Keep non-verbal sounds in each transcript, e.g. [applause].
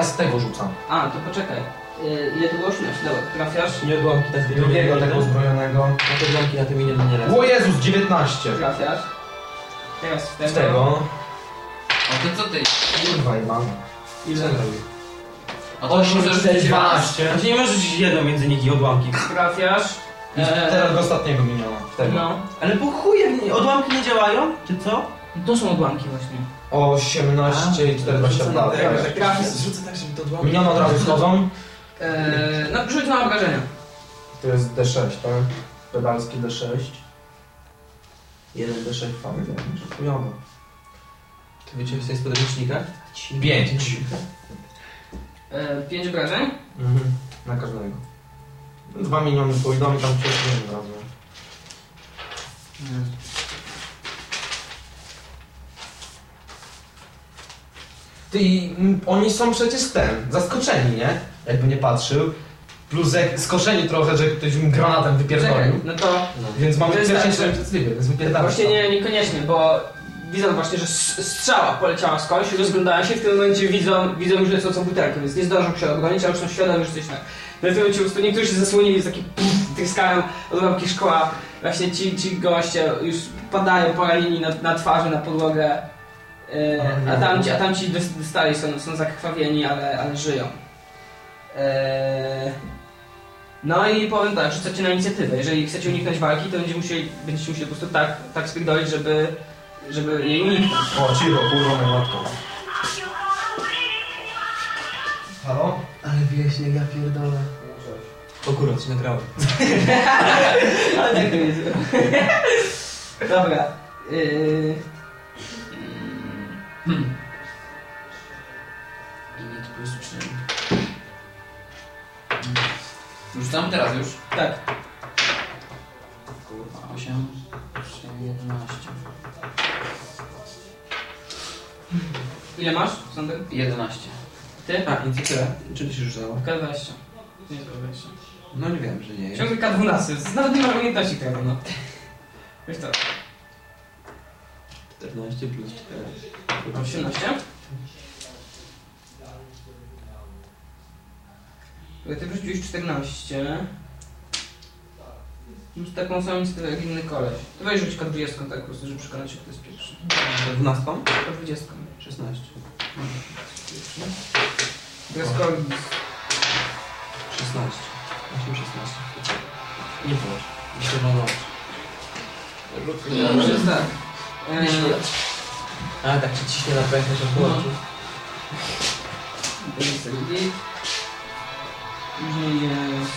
Ja z tego rzucam. A, to poczekaj. Y, ile to było? 18, dobra, trafiasz. Nie odłamki na tym Drugiego tego uzbrojonego. Na te odłamki na tym innym nie lecą. O Jezus, 19. Trafiasz. Teraz w tego. Z tego. O, to co ty? Kurwa, mam. Ile? A to możesz rzucić raz. 12. Znaczy nie możesz rzucić jedną między nich i odłamki. Trafiasz. I teraz do ostatniego miniona. W tego. No. Ale po chuj, jak nie- odłamki nie działają? Czy co? To są odłamki właśnie. 18 i 42. Trafisz. Zrzucę tak, żeby to odłamki... Minione od razu schodzą. Eee, [laughs] no, rzuć na obrażenia. To jest D6, tak? Pedalski D6. 1 D6 famy, chujowo. Ty wiecie, w sensie podręcznika? 5. Eee, pięć obrażeń. Mhm. Na każdego. Dwa miniony pójdą i tam przesunę od razu. Ty, oni są przecież ten, zaskoczeni, nie? Jakby nie patrzył. Plus jak skoczeni trochę, że ktoś im granatem wypierdolił. no to Więc mamy To jest pierwszy tak, że- więc wypierdalamy. właśnie nie, niekoniecznie, bo widzą właśnie, że strzała poleciała skądś, rozglądają się, w tym momencie widzą, widzą już lecącą butelkę, więc nie zdążą się odgonić, a już są świadomi, że coś na... No w tym momencie po prostu niektórzy się zasłonili, jest taki puf, tryskają odłamki szkła, właśnie ci, ci goście już padają poranieni na, na twarzy, na podłogę, a tamci, a tamci dos- dostali, są, są zakrwawieni, ale, ale żyją. E, no i powiem tak, rzucacie na inicjatywę. Jeżeli chcecie uniknąć walki, to będziecie musieli, będziecie musieli po prostu tak, tak spierdolić, żeby, żeby jej uniknąć. O, cicho, kurwa, moją matką. Halo? Ale wieśniak, ja pierdolę. O kurwa, coś nagrałem. [laughs] Ale tak to jest. Dobra. Yy... Init plus 3. Rzucam teraz już. Tak. Kurwa, 8, 3, 11. Ile masz, Sander? 11. Ty? A, inicjatywa. Czy ty się rzucało? K20. Nie jest K20. No nie wiem, że nie jest. Ciągle K12. Nawet nie ma umiejętności tego, no. Wiesz to. 14 plus 4. 18? Bo Ty wrzuciłeś 14. Masz taką samą inicjatywę jak inny koleś. To weź rzuć K20 tak po prostu, żeby przekonać się, kto jest pierwszy. 12? K20. 16. Teraz koleś. 16. 8, 16. Nie płacz. Myślę, że no. Dobrze, tak. Eee, A, tak ci ciśnie na pęcherz, że to git. Później jest...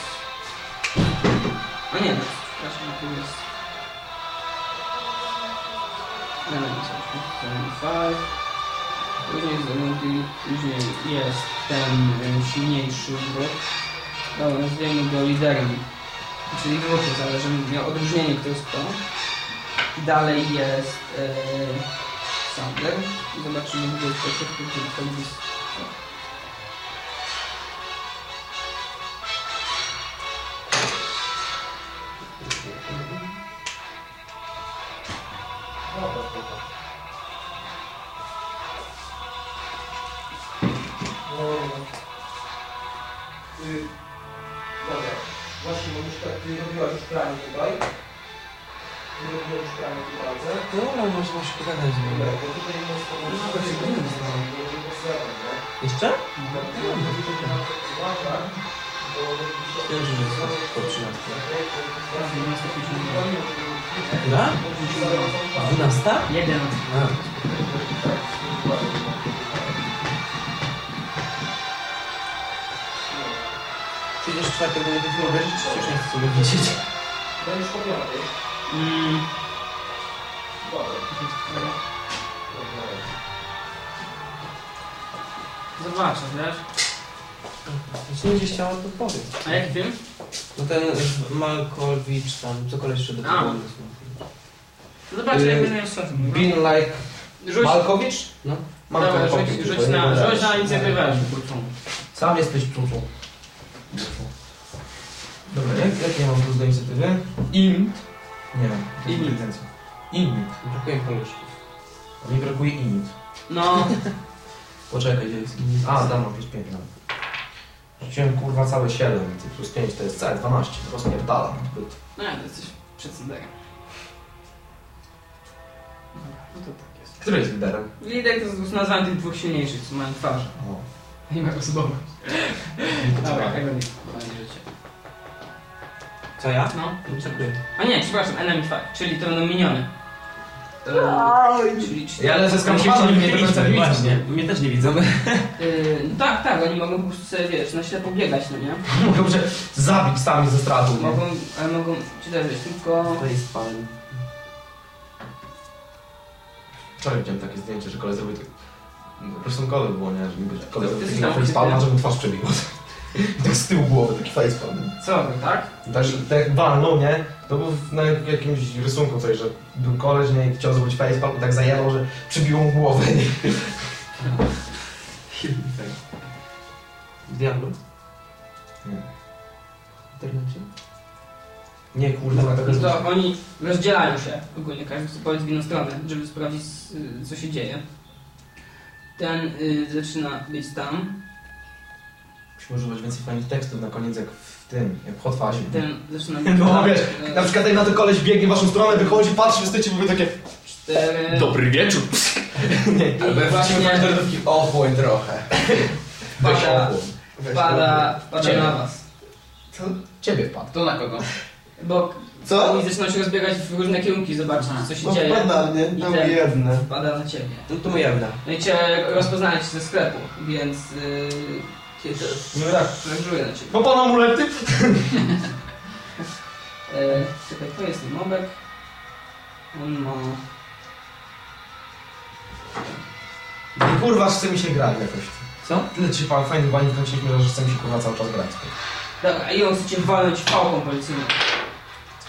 A nie, no, przepraszam, tu jest... Element of 75. Później jest Zamundi, później jest ten silniejszy wróg. Dobra, nazwijmy go liderem. Czyli wyłącznie zależy, żeby miał odróżnienie, kto jest kto. Dalej jest e, Sander. Zobaczymy, gdzie jest to, gdzie jest Która? 12? Jeden. Przyjdziesz do mnie do obejrzeć, czy już nie chcesz sobie widzieć? Będziesz po piątej. Mm. Dobra. Zobaczę, wiesz? Jeśli nie gdzieś chciała, to powiedz. A jaki film? No ten Malkolwicz tam, co koleś jeszcze do A. tego Zobaczę, jak Y, będę miał sens. Been like... Rzuć, Malkowicz? No. dobra, Malkowicz, rzuć, rzuć, na, rzuć na inicjatywę. Sam jesteś pruczą. Dobra, jak, jak ja mam plus do inicjatywy? Int. Nie wiem. Init. Init. Brakuje koleżków. Mi brakuje init. No, [laughs] Poczekaj, gdzie jest? A, tam mam plus 5 no. Rzuciłem kurwa całe 7, ty plus 5 to jest całe 12, rozpierdalam. No ja to jesteś przed Cinderem. To tak jest. Który jest liderem? Lider to jest nazwałem tych dwóch silniejszych, co mają twarze. O. Nie ma osobowość. Dobra, tego nie. Życie. Co ja? No. No, Dziękuję. A nie, przepraszam, enemy 5, czyli to będą miniony. Czyli cztery. Ja lecę z kampanii, mnie do końca nie widzą. Właśnie, mnie też nie widzą. Yy, no tak, tak, oni mogą po prostu sobie, wiesz, na ślepo biegać, no nie? [laughs] Mogą się zabić sami ze strachu. nie? Mogą, ale mogą, czy też tylko... To jest pan. Wczoraj widziałem takie zdjęcie, że koledzy zrobił tak... Rysunkowe było, nie? Że niby to zrobił na tam- facepalma, żeby twarz przebił. [laughs] tak z tyłu głowy, taki facepalm. Co, tak? Też tak walnął, nie? To był na jakimś rysunku coś, że był koleś, nie? I chciał zrobić facepalm i tak zajebał, że przybiło mu głowę, nie? [laughs] Diablo? Nie. W internecie? Nie, kurde, na tego No to oni rozdzielają się, ogólnie każdy chce powiedzieć w inną stronę, żeby sprawdzić, y, co się dzieje. Ten y, zaczyna być tam, Musimy używać więcej fajnych tekstów na koniec, jak w tym, jak w Hot ten zaczyna [laughs] być No tam. wiesz, y, na przykład jak na to koleś biegnie w waszą stronę, wychodzi, patrzy, wy stoicie, mówię takie... cztery... Dobry wieczór! [laughs] Nie, albo jak wrócimy właśnie- do ochłoń trochę. Weź ochłoń. Weź wpada Ciebie. na was. Co? Ciebie wpadł. To na kogo? Bo Co? oni zaczynają się rozbiegać w różne kierunki, zobaczyć, co się No dzieje. wpada mnie, tam ten- jedne. Wpada na ciebie. No to wina. No i cię rozpoznaje cię ze sklepu, więc... Yy, No tak. Szarżuje na ciebie. No pan amulety? [laughs] E, czekaj, to jest mobek. On ma... I kurwa, chce mi się grać jakoś. Co? Tyle ci pan fajnych bani wkręciliśmy, że chce mi się kurwa cały czas grać. Dobra, i on chce cię walnąć pałką policyjną.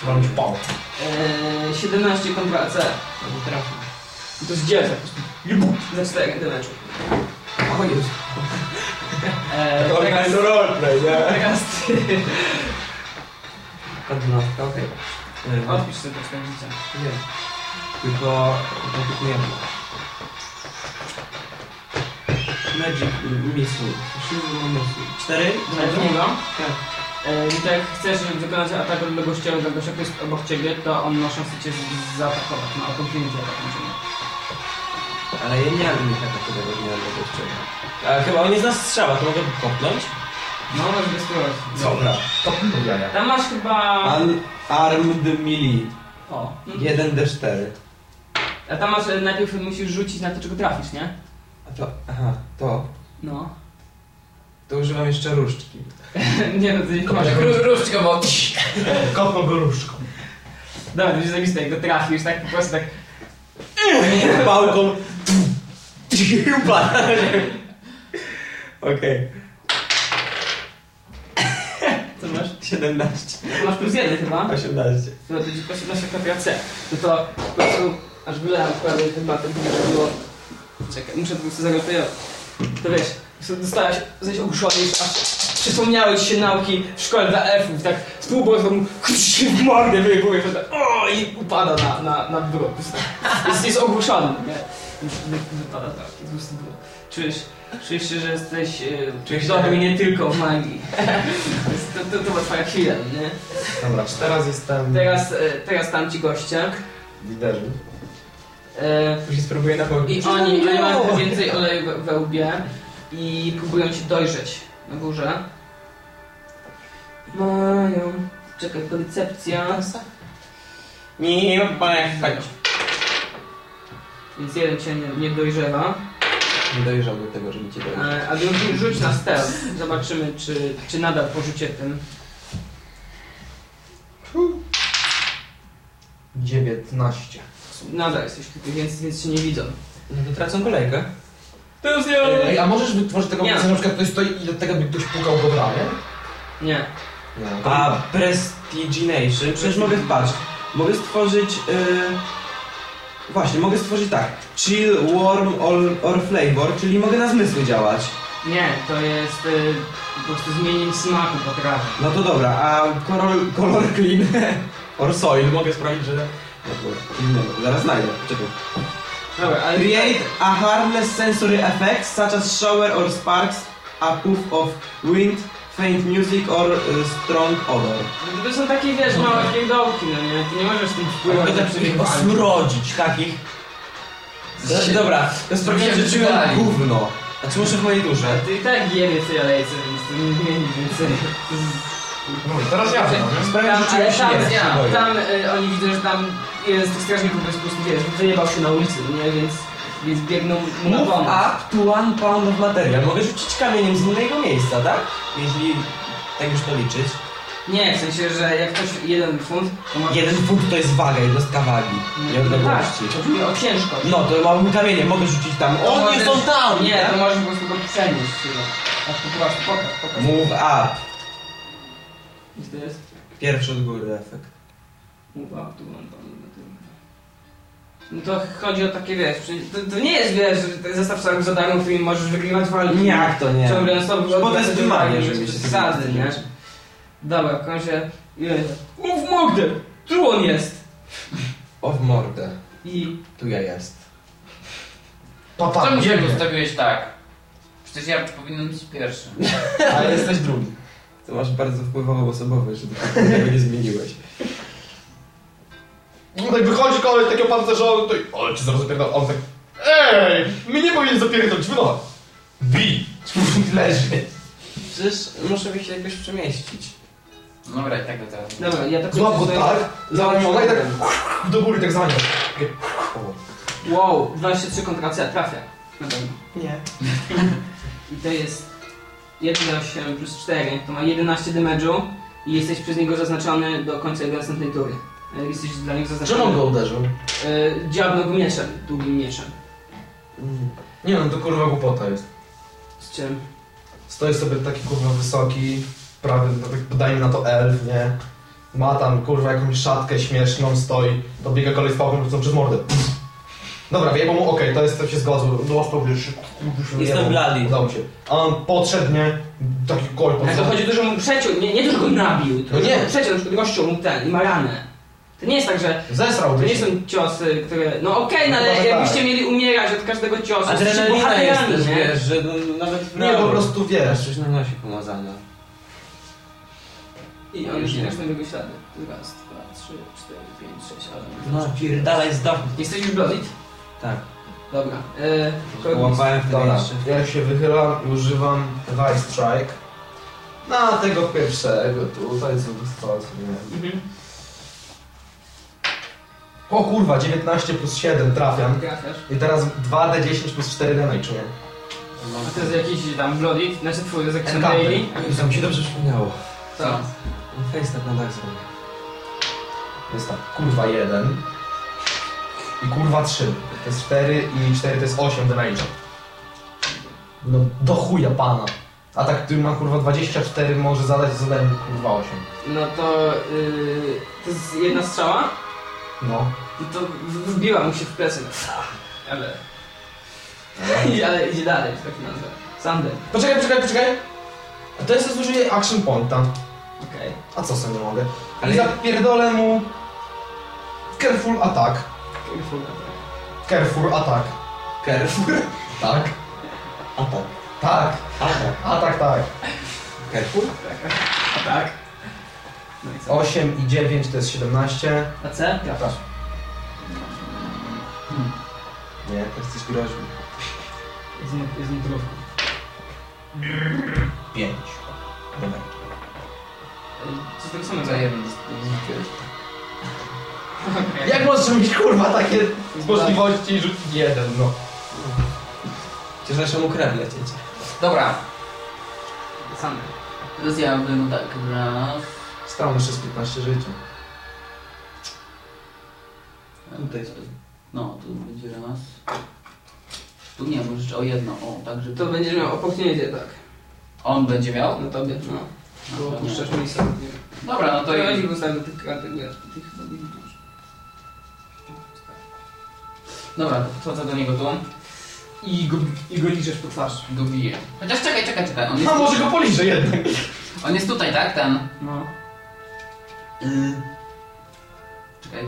Mieć pał. E, 17 kontra AC. No nie. I to zdzielca po prostu. Jebut! Za 4 damage'u. O Jezu. [laughs] E, teraz, roleplay, nie? teraz [laughs] ty. Kadnawka, okej. E, Odpisz sobie to swoje życie. Nie. Tylko komplikujemy. Magic Missile. Silver Missile. Tak. E, I tak chcesz wykonać atak odległościowy dla gościa, jest obok ciebie, to on ma szansę cię zaatakować. Ma opportunity atak na ciebie. Ale ja nie mam taka którego nie mam strzela. A chyba on nie zna strzała, to mogę kopnąć? No, możesz spróbować. Dobra. To no jaja. Tam masz chyba... Unarmed Melee. O. no. 1d4. A tam masz, e, najpierw musisz rzucić na to, czego trafisz, nie? A to, aha, to. No. To używam jeszcze różdżki. [laughs] nie no, to nie masz. Różdżka, [laughs] bo... Kopnął go różdżką. Dobra, to jest zajebiste, jak go trafisz, tak po prostu tak... [laughs] Pałką. Okej. Co masz? 17. Masz plus jeden chyba? 18. No to ci poszedł na kopia C. No to po prostu aż wylałem prawie chyba ten żeby było... Czekaj, muszę po prostu zagotować. To wiesz, prostu dostałeś, jesteś ogłuszony aż przypomniały ci się nauki w szkole dla elfów, tak z półbłotą w mordę wyjmuje, że tak, o i upada na, na, na drogę. Po prostu Jest, jest ogłuszony, nie? Wy, wypada tak, po prostu było. Czujesz, czujesz się, że jesteś e, Czujesz się- dobry nie tylko w magii. to, to, to była twoja chwila, nie? Dobra, czy teraz jestem Teraz, e, teraz tam ci goście. liderem? E, Już spróbuję na. I oni, oni mają więcej oleju we, we łbie i próbują cię dojrzeć na górze. Mają... Czekaj, koncepcja. Nie, pojechać. Więc jeden cię nie, nie dojrzewa. Nie dojrzał do tego, żeby cię dojrzeć. E, a drugi rzuć na stealth. Zobaczymy, czy, czy nadal po rzucie tym. 19. Nadal jesteś tutaj, więc, więc cię nie widzą. No to tracą kolejkę. To jest ja! Ej, a możesz wytworzyć tego Nie. miejsca, na przykład ktoś stoi i do tego by ktoś pukał go w ramię? Nie. Nie. to- A Prestigination, przecież mogę wpaść. Mogę stworzyć... Yy... Właśnie, mogę stworzyć tak. Chill, warm or, or flavor, czyli mogę na zmysły działać. Nie, to jest y, po prostu zmienienie smaku potrawy. No to dobra, a kolor, kolor clean [laughs] or soil mogę sprawić, że... No innego, zaraz znajdę, czekaj. Dobra, ale... Create a harmless sensory effect such as shower or sparks, a puff of wind, faint music or y, strong odor. To są takie, wiesz, małe pierdołki, no nie? Ty nie możesz tym wpływać na tak osmrodzić takich. Do- Dobra, to sprawiło, że Wygrali. gówno. Znaczy muszę w mojej duże. Ty i tak jebie tej alejce, więc to nie zmieni więcej. No teraz ja. no, nie? Sprawiło, że ale tam, śmierć. ja, tam y, oni widzą, że tam jeden z tych strażników po prostu, wiesz, wyjebał się na ulicy, nie? Więc, więc biegną mu na Move pomoc. up to one pound of material. Mogę rzucić kamieniem z innego miejsca, tak? Jeśli tak już to liczyć. Nie, w sensie, że jak ktoś jeden funt, to może... Jeden funt to jest waga, jednostka wagi. Nie Tak, odległości. chodzi mi o ciężkość. No to małym kamieniem mogę rzucić tam. To Oni możesz- są tam! Nie, tak? to możesz po prostu go przenieść. chyba. Tak po prostu, pokaż, pokaż. Move up. To jest? Pierwszy od góry efekt. Up, tu mam tam, no. No to chodzi o takie, wiesz, to, to nie jest, wiesz, zestaw samych za darmo, w którym możesz wygrywać walki. Jak to nie? Ciągle Bo to jest wymaganie, żeby żeby się zasady, nie? Dobra, w końcu... Mów Mogdę! Tu on jest! O w mordę. I... Tu ja jest. Papa, Czemu się biegnie. ustawiłeś tak? Przecież ja powinienem być pierwszy. [laughs] A jesteś drugi. To masz bardzo wpływową osobowość, że tego nie zmieniłeś. No tak wychodzi koleś takiego pancerzowy, to i... O, ci zaraz zapierdol. On tak... Ej! My nie powinien zapierdolić, wynocha. Bij! [laughs] Leży. Przecież muszę mi się jakoś przemieścić. No Dobra, i tak go teraz. Dobra, ja tak... Złap go tak, zaramiona i tak... Do góry tak za nią. Takie... O. Wow, 23 kontra C, trafia. Na pewno. Nie. I to jest 1,8 plus 4, to ma 11 damage'u i jesteś przez niego zaznaczony do końca jego następnej tury. Jak jesteś dla niego zaznaczony... Czemu on go uderzył? Y, dziabnął go mieczem, długim mieczem. Nie no, to kurwa głupota jest. Z czym? Stoi sobie taki kurwa wysoki, prawie, no tak dajmy na to elf, nie? Ma tam kurwa jakąś szatkę śmieszną, stoi, to biega kolej z pałką, przez mordę. Dobra, wyjebał mu, okej, to jest, to się zgodzę, dostał, wiesz, kurwa się Jestem bloody. Udało się. A on podszedł, nie? Taki koń Ale to chodzi o to, że mu przeciął, nie, nie to, że go nabił, tylko No że nie. mu przeciął, na przykład gościu mu ten i ma ranę. To nie jest tak, że Zesrał to nie się. są ciosy, które... No okej, no No ale chyba jakbyście tak. mieli umierać od każdego ciosu, jesteście Adrenalina jest bohaterami, też, nie? wiesz, że no, nawet... Nie, po prostu wiesz. Coś na nosie pomazane. I on już nie masz nowego śladu. Raz, dwa, trzy, cztery, pięć, sześć, ale... No pierdalaj zdochnij. Jesteś już blooded? Tak. Dobra. E, Kognis. Łapałem wtedy Dobra, jeszcze. ja się wychylam i używam Vice Strike. Na tego pierwszego tutaj, co dostał nie. Mhm. O kurwa, 19 plus 7 trafiam. Trafiasz. I teraz 2d10 plus 4 damage, nie? A to jest jakiś tam blooded? Znaczy twój jest jakiś Encounter. daily? To mi się dobrze przypomniało. Co? Face tak na dach zrobił. To jest tak, kurwa 1. I kurwa 3. To jest 4 i 4 to jest 8 damage. No do chuja pana. A tak, który ma kurwa 24 może zadać zadanie kurwa 8. No to... Yy, to jest jedna strzała? No. I to wbiła mu się w plecy. [laughs] Ale... [laughs] ale idzie dalej, że tak nazwę. Sander. Poczekaj, poczekaj, poczekaj. A to jest zużycie action pointa. Okej. A co sobie nie mogę? Ale- I zapierdolę mu... Careful attack. Careful attack. Careful attack. Carrefour? Tak. Atak. Tak. Atak. Atak, tak. Carrefour? A tak? No i co? 8 i 9 to jest 17. A C? Ja też. Nie, to jesteś groźny. Jest Jest mu drówką. 5. Dobra. Coś tego samego. Za jeden zrzuciłeś. Okej. [laughs] Jak możesz mieć kurwa takie możliwości i rzucić jeden, no. Jeszcze mu krew lecieć. Dobra, Sander. teraz ja bym tak raz. Stał jeszcze z 15 życia. Tutaj. No, tu będzie raz. Tu nie, możesz o jedno, o, tak żeby... To będziesz miał opportunity, tak. On będzie miał? Na tobie, no. No, Bo nie. opuszczasz misję. Dobra, no To ja i... ci postawię do tych tych Dobra, to wchodzę do niego tu. I go, I go liczesz po twarz. Go biję. Chociaż czekaj, czekaj, czekaj. On jest, może go poliżę jednak. on jest tutaj, tak? Ten. No. Yy. Czekaj.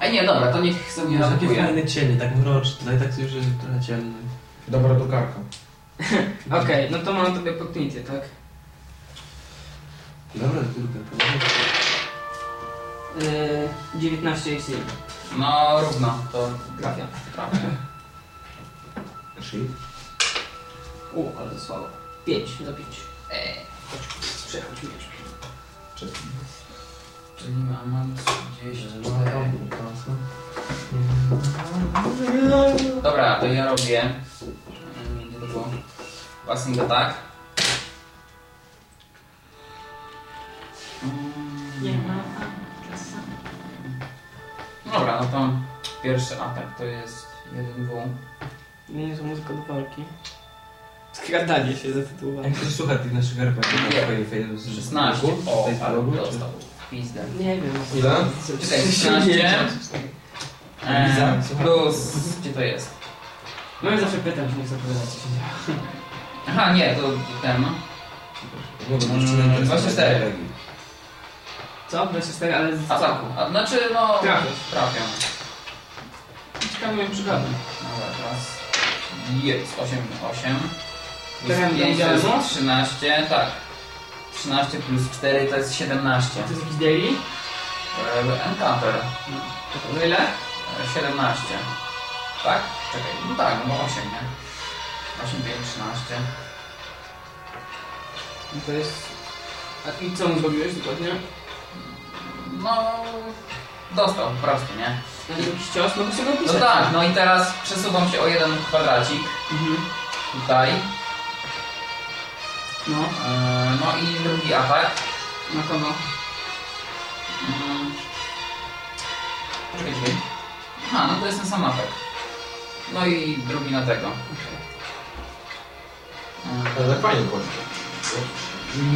A nie, dobra, to niech sobie Nie, takie atakuje. fajne cienie, tak mroczne, tutaj tak już jest trochę ciemno. Dobra drukarka. [laughs] Okej, no to mam tobie opportunity, tak? Dobra, tylko. Yy, 19 AC. No, równo, to Trafia. [laughs] trafię. Shield. U, ale to słabo. 5 za 5. Eee, chodź, przechodź miecz. Czyli mam 34. Dobra, to ja robię. mm? Passing attack. Dobra, no to pierwszy atak to jest 1W. Nie są muzyka do walki. Skradanie się zatytułowane. Jak ktoś słucha tych naszych RPG, Nie. z 16. O, Tej ale czy- dostał. Pizdę. Nie wiem. Ile? Czekaj, 13. E, słuchaj. plus, gdzie to jest? No ja zawsze pytam, czy nie chcę powiedzieć, co się dzieje. Aha, nie, to ten. no. Nie, bo to Mm, jeszcze nie 24. Co? 24, ale z Ataku. A, znaczy, no. Trafiasz. Trafiam. Ciekawe mnie przygodę. Dobra, teraz. Jest 8, 8. Plus Teraz 5 to będzie jest moc? 13, tak. 13 plus 4 to jest 17. To jest jakiś daily? E, Encounter. To ile? E, 17. Tak? Czekaj, no tak, no bo 8, nie? 8, 5, 13. No to jest... A i co mu zrobiłeś dokładnie? No. Dostał po prostu, nie? Jakiś cios? No to sobie No tak, no i teraz przesuwam się o jeden kwadracik Mhm. tutaj. No, E, No i drugi atak. na kogo? Mm. Poczekaj, czekaj. Aha, no to jest ten sam atak. No i drugi na tego. E, Ale fajnie chodzi.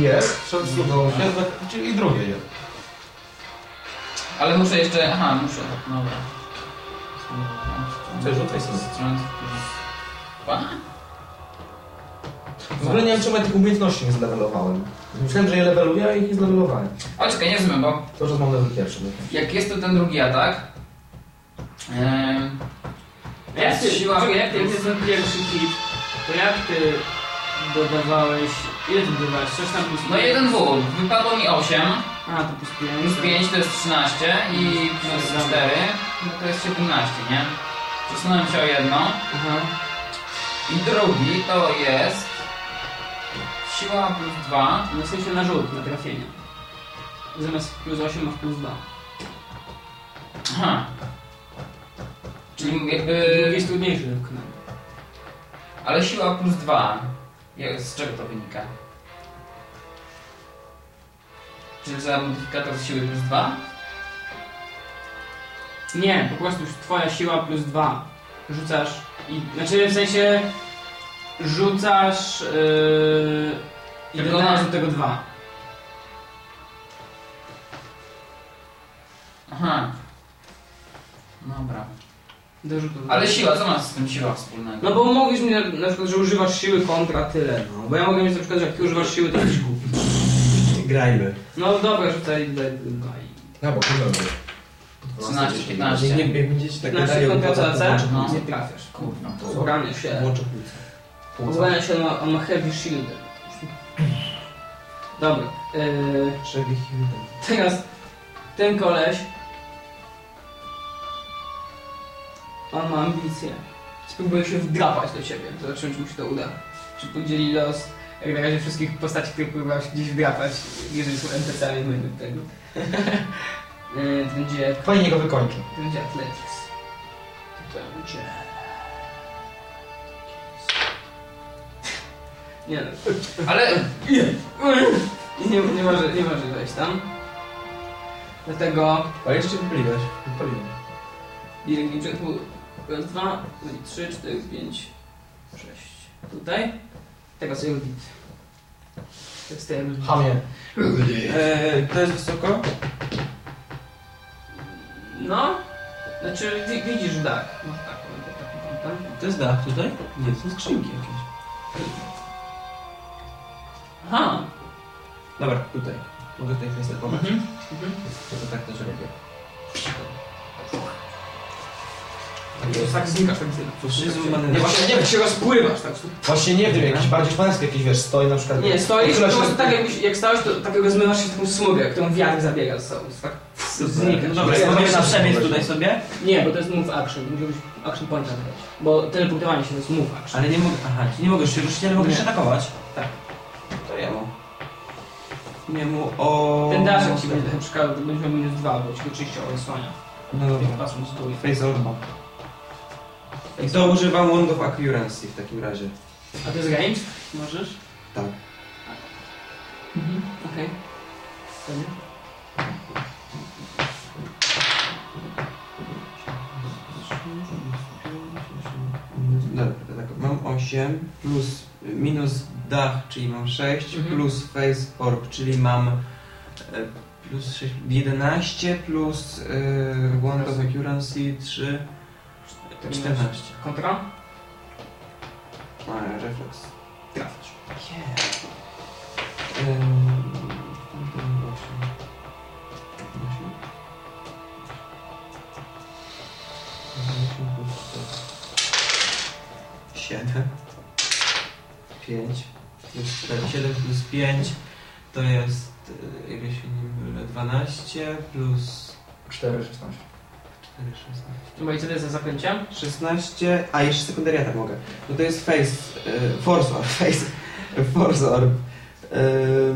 Jest, przesuwał się, tak- czyli drugie jest. Ale muszę jeszcze... Aha, muszę... Dobra. Ty rzucaj sobie. Dwa? W ogóle nie wiem czemu ja tych umiejętności nie zlewelowałem. Myślałem, że je leveluję, a ich nie zlewelowałem. Ale czekaj, nie rozumiem, bo To, że mam level pierwszy. jak jest to ten drugi atak... em, Jak ty, Siła- Czekaj, jak ty, jak ty ten pierwszy hit, to jak ty dodawałeś... Ile ty dodawałeś? Coś tam plus No 1W, wypadło mi 8, A, to plus 5. plus 5 to jest 13 i plus 4 no to jest 17, nie? Przesunąłem się o jedno. Aha. I drugi to jest siła plus 2. No w sensie na rzut, na trafienie. Zamiast plus 8 masz plus 2. Aha. Czyli jakby... jest trudniejszy do wykonania. Ale siła plus 2. Jak- Z czego to wynika? Czy za modyfikator siły plus 2? Nie, po prostu twoja siła plus 2. Rzucasz i... Znaczy w sensie... Rzucasz... Yy, I Tylko do tego 2. Aha. Dobra. Do rzutu. Ale siła, co ma z tym siła wspólnego? No bo mówisz mi na, na przykład, że używasz siły kontra tyle, no. Bo ja mogę mieć na przykład, że jak ty używasz siły, to jesteś głupi. Grajmy. No dobra, rzucaj dwa i... No bo kurwa. 13, 15. Nie, nie, będziecie tak 15 gadają, kontra to- to CC, włączę no. płuca. nie trafiasz. Kurwa, to Obrania się. Włączę płuca. Obrania się, on ma, on ma heavy shield. Dobra, yy, Trzeba ich teraz ten koleś on ma ambicje. Spróbuję się wdrapać do ciebie, zobaczymy czy mu się to uda. Czy podzieli los, jak na razie wszystkich postaci, które próbowałeś gdzieś wdrapać, jeżeli są NPC-ami, będę tego. Yy, [laughs] to będzie, Fajnie go wykończę. to będzie Athletics. To będzie... [laughs] Nie no, [laughs] Ale nie, nie, może, nie może wejść tam. Dlatego A jeszcze wypaliłeś. Wypaliłem. Direk Gimczek był raz, dwa, będzie trzy, cztery, pięć, sześć. Tutaj. Teraz. To jest ten. Hamie. To jest wysoko? No. Znaczy wi- widzisz dach. Masz taką, taką. To jest dach tutaj? Nie, to są skrzynki jakieś. Aha. Dobra, tutaj. Mogę tutaj fejstopować. Mhm. To, to tak też robię. Tak znikasz tak tyle. Faszyzm, Nie, właśnie nie wiem, się rozpływasz tak. Właśnie nie wiem, jakiś bardziej szpański jakiś wiesz, stoi na przykład. Nie, stoisz, po prostu tak jakbyś, jak stałeś, to tak rozmywasz się w taką smugę, którą wiatr zabiega ze sobą. Tak znikasz. No dobra, Ja mogę na przebieg mogę. tutaj sobie? Nie, bo to jest move action, musi być action point zabrać. Bo teleportowanie się to jest move action. Ale nie mogę, aha, nie mogę się ruszyć, ale mogę się atakować? Tak. To ja mu. Nie mu o... Ten daszek ci będzie przeszkadzał, to będzie miał minus dwa, bo ci go czyściowo osłania. No dobra. z góry. Face. I to używam Wand of Accuracy w takim razie. A to jest range? Możesz? Tak. Mhm, okej. Pewnie. Dobra, tak, mam 8 plus minus dach, czyli mam 6 Mhm. plus face orb, czyli mam e, plus 6, 11 plus e, Wand of Accuracy 3, 14. Kontra? A, refleks. Trafisz. Yeah. Ym, osiem. Osiem. Osiem plus cztery. Siedem. Pięć. Plus cztery. Siedem plus pięć to jest, y, jak ja się nie mylę, 12 plus 4, 16. 4, 16. No i co to jest za zaklęcie? 16, a jeszcze sekundariata mogę. No to jest face, y, force orb, [laughs] face, force orb. Ym.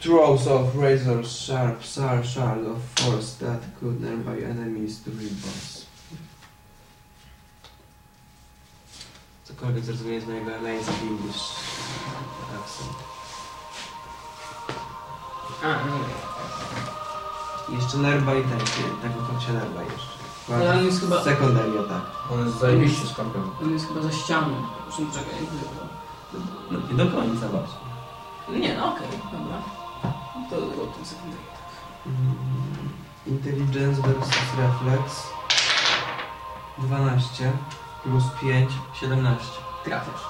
Throws of razor sharp, sharp shard of force that could nearby enemies to rebounds. Cokolwiek zrozumienie z mojego amazing English accent. A, nie. I jeszcze nerba i ten, tego to się nerba jeszcze. Ale on jest chyba... Secondary attack. On jest zajebiście kampem. On jest chyba za ścianą. Zresztą czekaj, jakby to... No nie do końca właśnie. Nie, no okej, dobra. To o tym sekundę. Mm, Intelligence versus Reflex 12 plus 5 17 Trafiasz.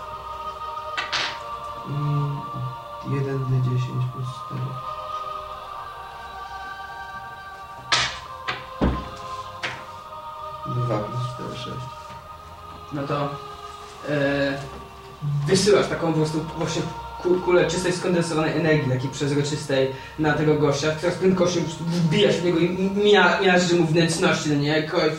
I 1 d10 plus 4 2 plus 4 6 No to... E, wysyłasz taką po prostu właśnie ku- kulę czystej skondensowanej energii, takiej przezroczystej na tego gościa, która z prędkością po prostu wbija się w niego i miażdży mu wnętrzności, no nie? Kogoś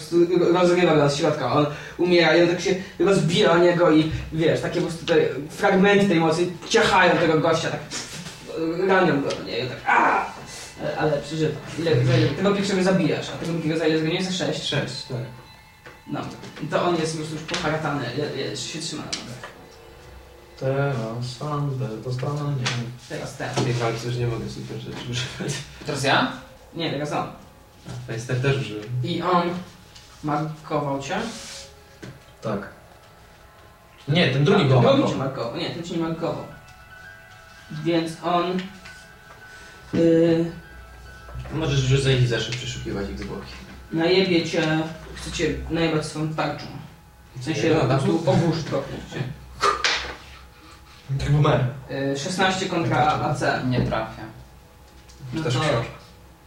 rozrywa go z środka, on umiera i on tak się rozbija o niego i wiesz, takie po prostu te fragmenty tej mocy ciachają tego gościa, tak ranią go, no nie? I on tak aaa! Ale- przeżywa. Ile, ile, tego pierwszego zabijasz, a tego drugiego za ile zgoniesz? Za sześć. 6 tak No, to on jest już już poharatany, je- je- jeszcze się trzyma na nogach. Teraz sam dostanie. Teraz ten. W tej walce już nie mogę super rzeczy używać Teraz ja? Nie, teraz on. A Facer też użyłem I on markował cię. Tak. Nie, ten drugi A, go Drugi markował. cię markował. Nie, ten cię nie markował. Więc on... Yy, Możesz już zejść i zacząć przeszukiwać ich zwłoki najebie cię... Chce cię najebać swoją tarczą. W sensie No, tak. prostu ogłusz trochę cię. Jak bumer. Yy, 16 kontra AC. Nie trafia. No to...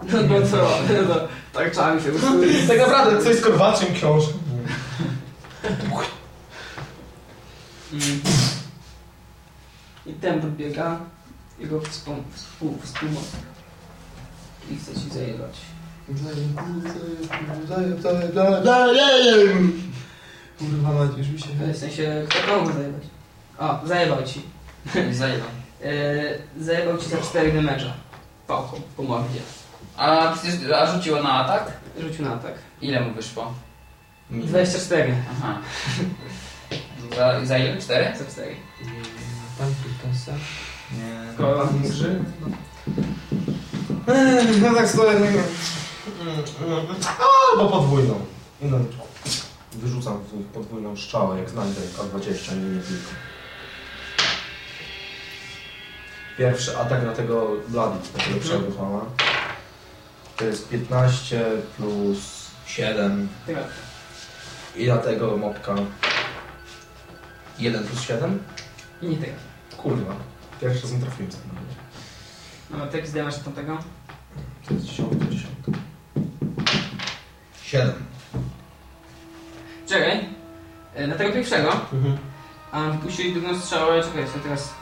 No to co? [laughs] No to tarczami się po prostu... Tak naprawdę, co jest korwaczem książ? Mm. I ten podbiega, jego współ, współ, współmocnik. I chce ci zajebać. Kurwa mać, już mi się W sensie, kto komu zajebać? O, zajebał ci. [laughs] Zajebam. Yy, zajebał ci za 4 damage'a. Pałką, po mordzie. A przecież a rzuciło na atak? Rzucił na atak. Ile mu wyszło? 24 Aha. Za, za ile? Cztery? za 4. Pan Kutasa Nie. Skoro No tak stoję. nie wiem. Albo podwójną. No, wyrzucam podwójną strzałę, jak znajdę K20, nie, nie tylko. Pierwszy atak na tego Bloody, na tego przebuchała. To jest 15 plus 7 Teraz. i na tego mopka 1 plus 7? Nie ty. Kurwa, pierwszy raz nie trafiłem. No, tekst zdjęłaś tamtego? To jest 10. 7. Czekaj. E, Na tego pierwszego. Mhm. A wypuścili drugą strzałę. Czekaj, ja teraz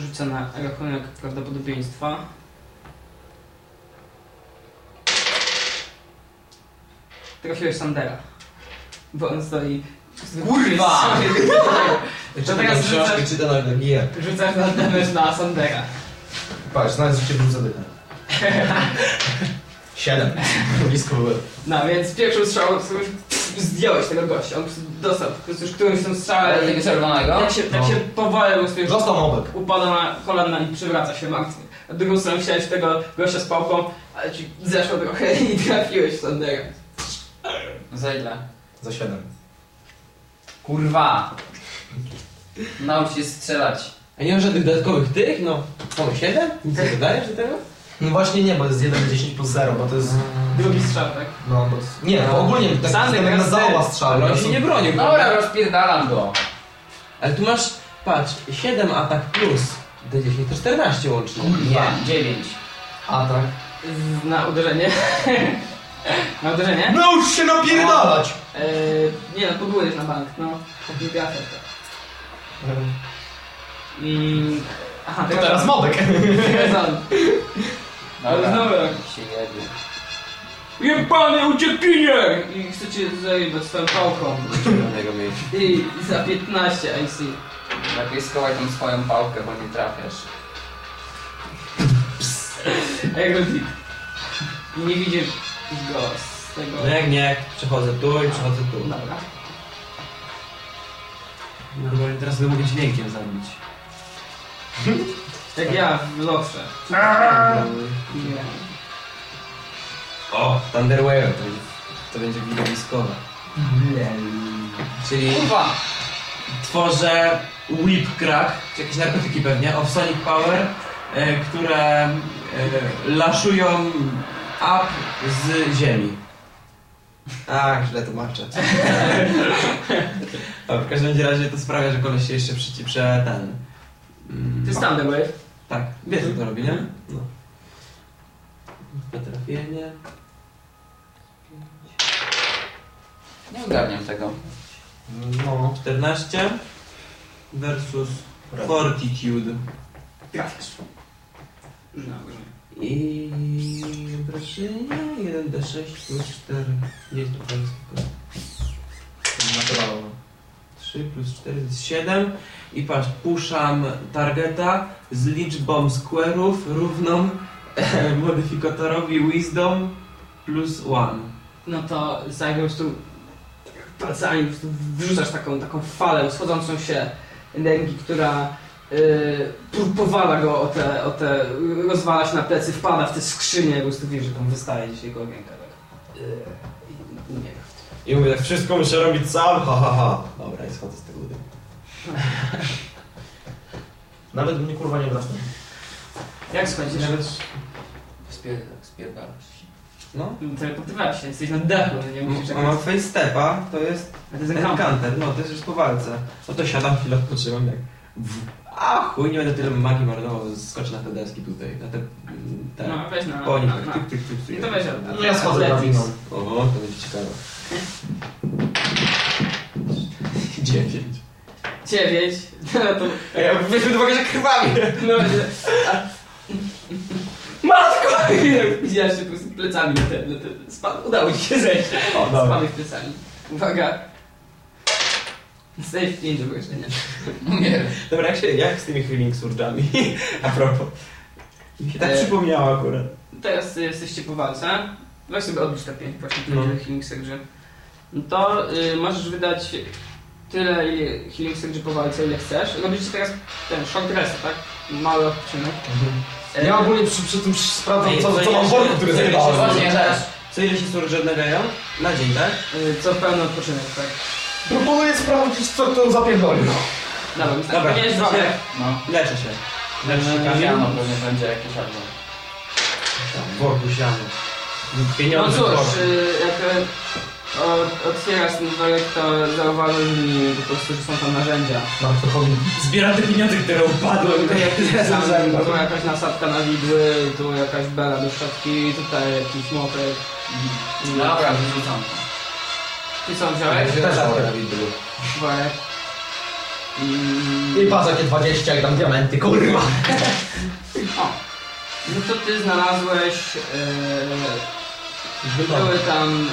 rzucę na rachunek prawdopodobieństwa. Trafiłeś Sandera. Bo on stoi... Kurwa! [laughs] To teraz rzucasz, czyta na energię. rzucasz na damage na Sandera. Patrz, nawet życie wrócę 7. Blisko byłem. No więc pierwszą strzałą zdjąłeś tego gościa. On po prostu dostał po prostu już którąś tą strzałę. Ale tego czerwonego? Tak się, tak No. się powoli po prostu już Został mobek. upada na kolana i przywraca się martwy. A drugą stroną chciałeś tego gościa z pałką, ale ci zeszło trochę [laughs] i trafiłeś w Sandera. Za ile? Za 7. Kurwa! Naucz się strzelać. A nie ma żadnych dodatkowych tych? No, mamy 7? Nic nie dodajesz do tego? No właśnie nie, bo jest 1 10 plus 0, bo to jest... Drugi strzał, tak? No, bo... Nie, bo ogólnie tak Sandek jak na zała. Ale on to się nie bronił, Dobra, rozpierdalam go. Ale tu masz, patrz, 7 atak plus D10 to 14 łącznie. Nie, 9. A tak. Z- Na uderzenie. [laughs] na uderzenie? Naucz się napierdalać! Eee, nie no, podłujesz na bank, no. Trafię to. Mm, aha, To teraz mobek. [laughs] On. Ale Dobra. znowu jak Się jebie. Jebany uciekinie! I chcecie zajebać swoją pałką. Żadnego miejsca. I za 15 IC. Lepiej schowaj tą swoją pałkę, bo nie trafiasz. Aerodit. I nie widzisz go z tego... No jak nie, przechodzę tu i przechodzę tu. Dobra. Normalnie teraz to mogę dźwiękiem zabić. [laughs] Jak ja w lotrze. Nie. O, Thunderwave to, to będzie widowiskowe. Czyli Kurwa! tworzę Whip Crack, czy jakieś narkotyki pewnie, of Sonic Power, e, które e, laszują up z ziemi. Ach, źle tłumaczę. [laughs] A w każdym razie to sprawia, że koleś się jeszcze przy, prze ten... mm, To jest Thunderwave. Tak, wiesz co to robi, nie? No. Potrafienie. Nie ogarniam tego. No. 14 versus Fortitude. Trafisz. No, I obrażenia 1d6 plus 4. Nie jest to polskiego. Naturalne. 3 plus 4 to jest 7. I patrz, puszam targeta z liczbą square'ów równą [laughs] modyfikatorowi Wisdom plus 1. no to po prostu palcami wrzucasz taką, taką falę schodzącą się energii, która yy, po- powala go o te, o te, rozwala się na plecy, wpada w te skrzynie, po prostu wiesz, że tam wystaje się jego ręka. Tak. Yy, i umiera. I mówię, tak wszystko muszę robić sam, ha ha ha. Dobra, i schodzę z tego budynku. [laughs] Nawet mnie kurwa nie wracam. Jak schodzisz? Spier- Spierdalasz się. No. Teleportowałeś się, jesteś na dachu, no nie musisz A mam face stepa, to jest A to jest encounter. no to jest już po walce. No to siadam chwilę, odpoczywam jak... w- A chuj, nie będę tyle magii marnował, skoczę na te deski tutaj, na te... te No, weź na... po nich, tak, na. tyk, tyk, tyk, tyk. No to weź, No ja schodzę drabiną. Oho, to będzie ciekawe. Dziewięć. Dziewięć. [laughs] No to... Ja weźmy do uwagi, że krwawi. No, że- a- Matko! Widziałeś się po prostu plecami na te, na te spadł. Udało ci się zejść. O, dobra. Spadłeś plecami. Uwaga. Save 5 do wykreślenia. Nie. Dobra, jak, się, jak z tymi healing surge'ami? [laughs] A propos. Mi się tak E, przypomniało akurat. Teraz y, jesteście po walce. Weź sobie odbić te 5 właśnie No. healing surgery. No to y, możesz wydać tyle ile healing surgery po walce, ile chcesz. Robicie teraz ten short rest, tak? Mały odpoczynek. E, Ja ogólnie przy, przy tym sprawdzam, Ej, co, to co mam worku, który to zajebałem. Właśnie też. Co ile się surge odnawiają? Na dzień, tak? y, co pełny odpoczynek, tak? Proponuję sprawdzić, co kto zapierdolił. Dobra, więc tak, Dobra, powinieneś to się- drogę. No. Leczę się. Leczę się kamień. pewnie będzie jakiś albo. Worku siano. No Pieniądze w cóż, y, jak o- otwierasz ten worek, to zauważysz nim po prostu, że są tam narzędzia. Martwy hobby. Zbieram te pieniądze, które upadły. Tu jakiś [laughs] Tam tu jakaś nasadka na widły, tu jakaś bela do szczotki, tutaj jakiś mopek. Dobra, wyrzucam to. Ty co wziąłeś? Worek. Dawid był. Worek. Mm, I patrz jakie 20, jak tam diamenty, kurwa. [laughs] o. No to ty znalazłeś... Yy, były tam yy,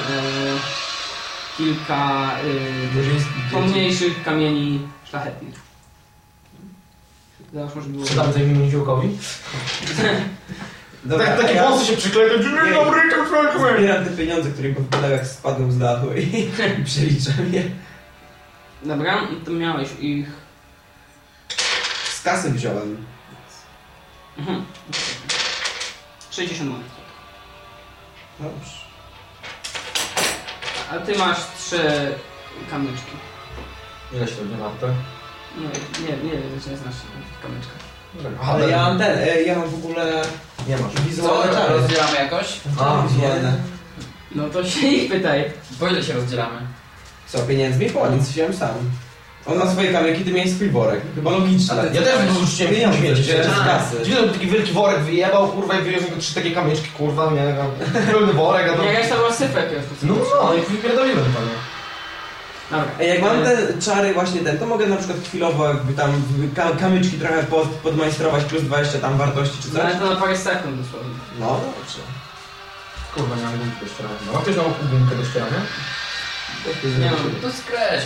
kilka yy, pomniejszych kamieni szlachetnych. Załóż, może było... Przydamy tej niziołkowi? Dobra, Tak, takie ja włosy się przykleją, dzień Nie. dobry, to człowieku. zbieram te pieniądze, które mi wypadały jak spadłem z dachu i przeliczam je. Dobra, no to miałeś ich... Z kasy wziąłem. Mhm. 60 monet. Dobrze. A ty masz trzy kamyczki. Ile się będzie warte? No nie, nie wiem, nie znasz kamyczkach. Ale ja mam ten, e, ja mam w ogóle Nie masz. Co, wizualne czary. rozdzielamy jakoś? A, wizualne. No to się ich pytaj. Po ile się rozdzielamy? Co, pieniędzmi? Po nic, wziąłem sam. On ma swoje kamyki, ty miałeś swój worek. Chyba logiczne. Ale ja też wyrzuciłem Pieniądze, wziąłem z że- kasy. Dziwny taki wielki worek wyjebał, kurwa, i wyjął trzy takie kamyczki, kurwa, nie wiem. Pełny worek, a to... Jakaś to była sypek już. No, no, i wypierdoliłem to, nie? Dobra. Ej, jak mam te czary właśnie ten, to mogę na przykład chwilowo jakby tam ka kamyczki trochę pod, podmajstrować plus 20 tam wartości czy No ale coś. to na parę sekund dosłownie. No dobrze. Kurwa, nie mam gumki do ścierania. No, ma ktoś na oku gumkę do ścierania? Nie no, To skreś.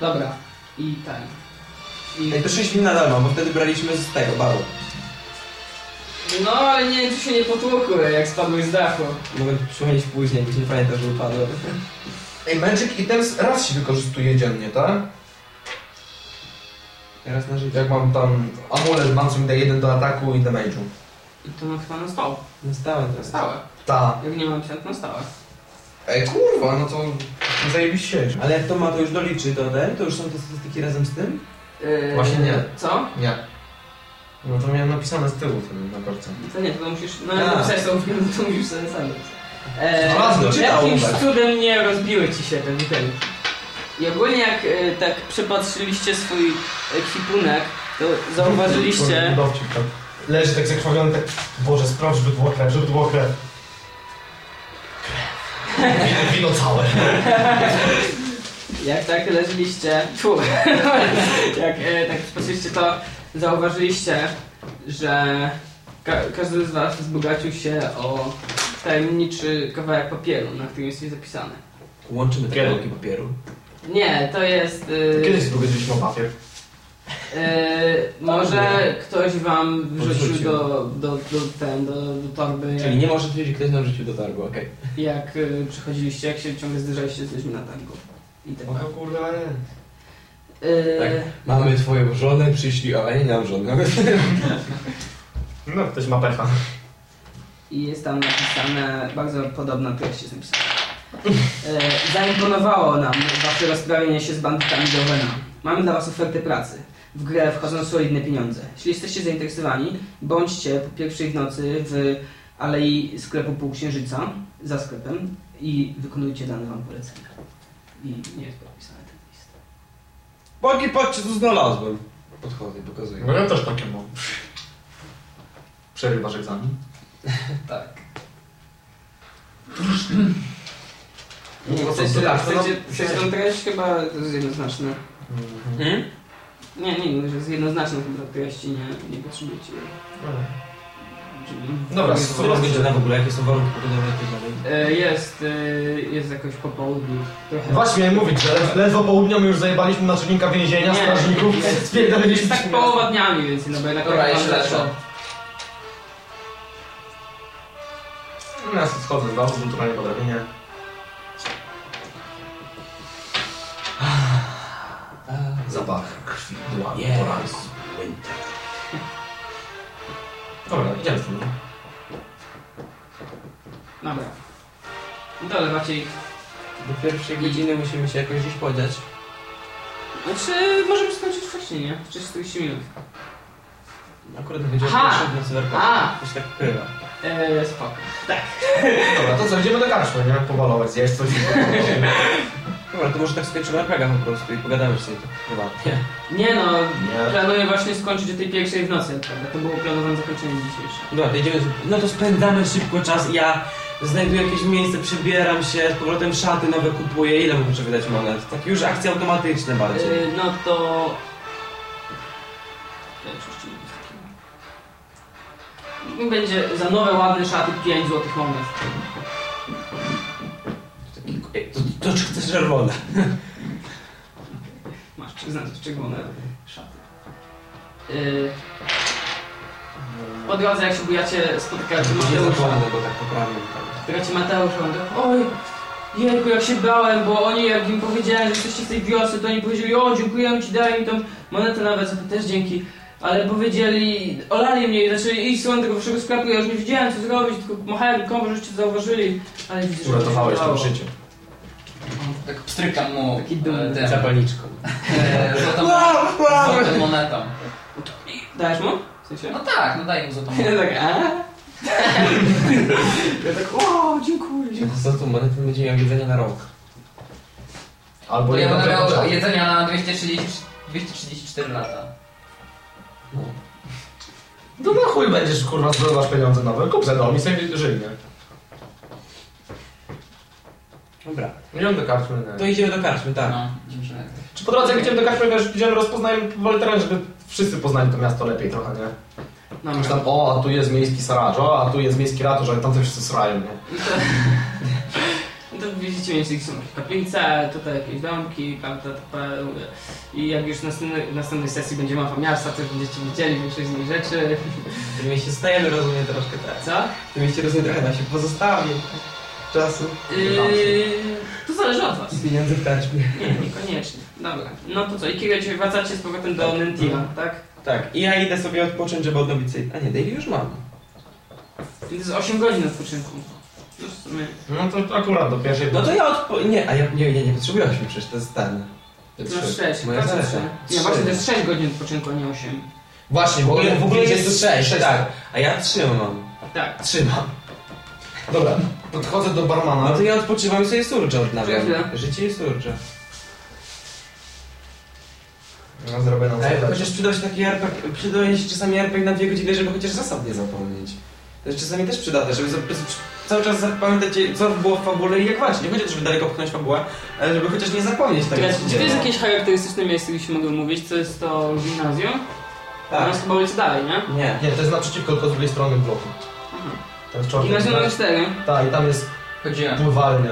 Dobra. I ten. I... Ej, to 6 min nadal mam, bo wtedy braliśmy z tego baru. No ale nie wiem, czy się nie potłukły, jak spadłeś z dachu. Mogę to przypomnieć później, bo nie pamiętam, że upadłem. Ej, Magic Items raz się wykorzystuje dziennie, tak? Teraz na życie. Jak mam tam amulet, mam co mi daje jeden do ataku i damage'u. I to no chyba na stałe. Na stałe Na teraz. stałe. Ta. Jak nie mam psiat, na stałe. Ej, kurwa, no to zajebiście siedzi. Ale jak to ma, to już doliczy to ten? To już są te statystyki razem z tym? Yy, Właśnie nie. Co? Nie. No to miałem napisane z tyłu wtedy na kartce. To nie, to musisz... No A. jak napisałeś to, [laughs] to musisz sobie sam napisać. E, Znalazłem, czytał jakimś Uber. cudem nie rozbiły ci się te butelki. I ogólnie jak e, tak przepatrzyliście swój ekwipunek, to zauważyliście... Dowcip, tak. Leży tak zakrwawiony, tak... Boże, sprawdź, żeby było krew, żeby było krew. [laughs] Wino całe. Jak tak leżeliście, Fu. [laughs] jak e, tak patrzyliście, to zauważyliście, że ka każdy z was wzbogacił się o tajemniczy kawałek papieru, na którym jest coś zapisane. Łączymy te Kiedy? kawałki papieru. Nie, to jest... E, Kiedyś zdobyliśmy papier. E, może ktoś wam wrzucił Podrzucił. do, do, do, ten, do, do torby, Czyli nie może wiedzieć, ktoś nam wrzucił do targu, okej. jak e, przychodziliście, jak się ciągle zderzaliście z ludźmi na targu. I tak. O kurde, E, Tak. Mamy twoją żonę, przyszli, a ja nie mam żony. No, ktoś ma pecha. I jest tam napisane, bardzo podobna treść jest napisana. E, zaimponowało nam wasze rozprawienie się z bandytami Dovena. Mamy dla was ofertę pracy. W grę wchodzą solidne pieniądze. Jeśli jesteście zainteresowani, bądźcie po pierwszej w nocy w alei sklepu Półksiężyca, za sklepem i wykonujcie dane wam polecenia. I nie jest podpisany ten list. Bogi, patrzcie, co znalazłem. Podchodzę i pokazuję. No ja też takie mam. Przerywasz egzamin? [laughs] Tak. Nie, co, chcecie, chcecie, chcecie tą treść? Chyba to jest jednoznaczne. Hmm? Nie, nie, że jest jednoznaczna chyba treści, nie, nie potrzebujecie jej. Czyli- Dobra, co godzina w ogóle? Jakie są warunki pogodowe i tak dalej? e, jest, e, jest jakoś po południu. Trochę. Właśnie miałem mówić, że led- ledwo południu my już zajebaliśmy naczelnika więzienia, Nie. strażników, Jest spierdoliliśmy tak połowa dnia mniej więcej, no bo jednak Dobra, lecę. zeszło. No ja sobie schodzę z dachu, kulturalnie Zapach krwi, dłami, Yes. poranku. Winter. [laughs] Dobra, idziemy z tym. Dobra. No to lewacie ich. Do pierwszej godziny musimy się jakoś gdzieś podziać. Znaczy, możemy skończyć wcześniej, nie? Czy 40 minut. Akurat będzie Aha! pierwszy na cyberpunku. A! To się tak krywa. Eee, spoko. Dobra, to co, idziemy do karczmy, nie? Powalować, zjeść coś. Dobra, to może tak skończymy RPG po prostu i pogadamy sobie tak prywatnie. Nie no, Nie. planuję właśnie skończyć o tej pierwszej w nocy, prawda? To było planowane zakończenie dzisiejsze. Dobra, to idziemy. No to spędzamy szybko czas. Ja znajduję jakieś miejsce, przybieram się, z powrotem szaty nowe kupuję. Ile muszę wydać monet? Takie już akcje automatyczne bardziej. Yy, no to... Ja nie wiem. Będzie za nowe, ładne szaty 5 złotych monet. Ej, to, to, czy chcesz czerwone? [laughs] Masz znaczy czerwone szaty. Yy, po drodze jak się bujacie, spotykacie Nie Mateusza. zapomnę, bo tak poprawię. Spotykacie Mateusza, on tak, oj, jejku, jak się bałem, bo oni, jak im powiedziałem, że jesteście w tej wiosce, to oni powiedzieli, o, dziękujemy ci, daj mi tą monetę nawet, to też dzięki. Ale powiedzieli, olali mnie, znaczy idź z tego waszego sklepu, ja już nie wiedziałem co zrobić, tylko machałem ręką, żeście zauważyli. Ale widzisz, że Uratowałeś to to życie. Tak pstrykam mu Taki dumny. e, ten, Zapalniczką. e, złotą, złotą monetą. Dajesz mu? W sensie? No tak, no daj mu złotą Ja monetę. tak, a? [laughs] Ja tak, o, dziękuję, dziękuję. Za tą monetę będzie miał jedzenie na rok. Albo Bo ja będę miał jedzenia na 230, 234 lata. No. No na chuj będziesz kurwa zdobywasz pieniądze nowe, kup za dom i sobie żyj, nie? Dobra. Idziemy do karczmy, To nie? idziemy do karczmy, tak. No. Czy po drodze jak idziemy do karczmy, wiesz, idziemy rozpoznajemy powoli teren, żeby wszyscy poznali to miasto lepiej trochę, nie? No, Już tam, o, a tu jest miejski sarażo, a tu jest miejski ratusz, ale tam też wszyscy srają, nie? [laughs] I to, no to widzicie, mniej więcej są jakieś kaplice, tutaj jakieś domki, prawda. I jak już w następnej, w następnej sesji będzie mapa miasta, to będziecie wiedzieli większość z nich rzeczy. W tym mieście stajemy, rozumiem, troszkę tak. Co? W tym mieście rozumiem, trochę nam się pozostawi czasu. Yy, to zależy od was. Pieniądze w karczmie. Nie, niekoniecznie. Dobra, no to co, i kiedy wracacie z powrotem do Nentima, tak? Tak, i ja idę sobie odpocząć, żeby odnowić sobie... A nie, Daily już mam. To jest 8 godzin odpoczynku. No w sumie. No to akurat do pierwszej... No to ja odpo... Nie, a ja nie, nie, nie potrzebuję 8 przecież, to jest ten. To masz 6, Moja każdy zaleta. 3. Nie, właśnie to jest 6 godzin odpoczynku, a nie 8. Właśnie, W ogóle, w ogóle jest to 6, tak. A ja 3 mam. Tak. Trzymam. Dobra, podchodzę do barmana. No to ja odpoczywam i sobie surge odnawiam. Chwilę. Życie i surge. No, zrobię nam sobie chociaż przydał się taki RPG, przydał się czasami RPG na dwie godziny, żeby chociaż zasad nie zapomnieć. To jest czasami też przydatne, żeby za- cały czas zapamiętać, co było w fabule i jak walczyć. Nie chodzi o to, żeby daleko pchnąć fabułę, ale żeby chociaż nie zapomnieć tego, co czy to jest jakieś charakterystyczne miejsce, gdzie się mogę mówić? Co jest to gimnazjum? Tak. Teraz chyba ulicy dalej, nie? Nie. Nie, to jest naprzeciwko, tylko z drugiej strony bloku. Aha. Ten czwarty. Gimnazjum numer 4. Tak, i tam jest Chodziłem. pływalnia.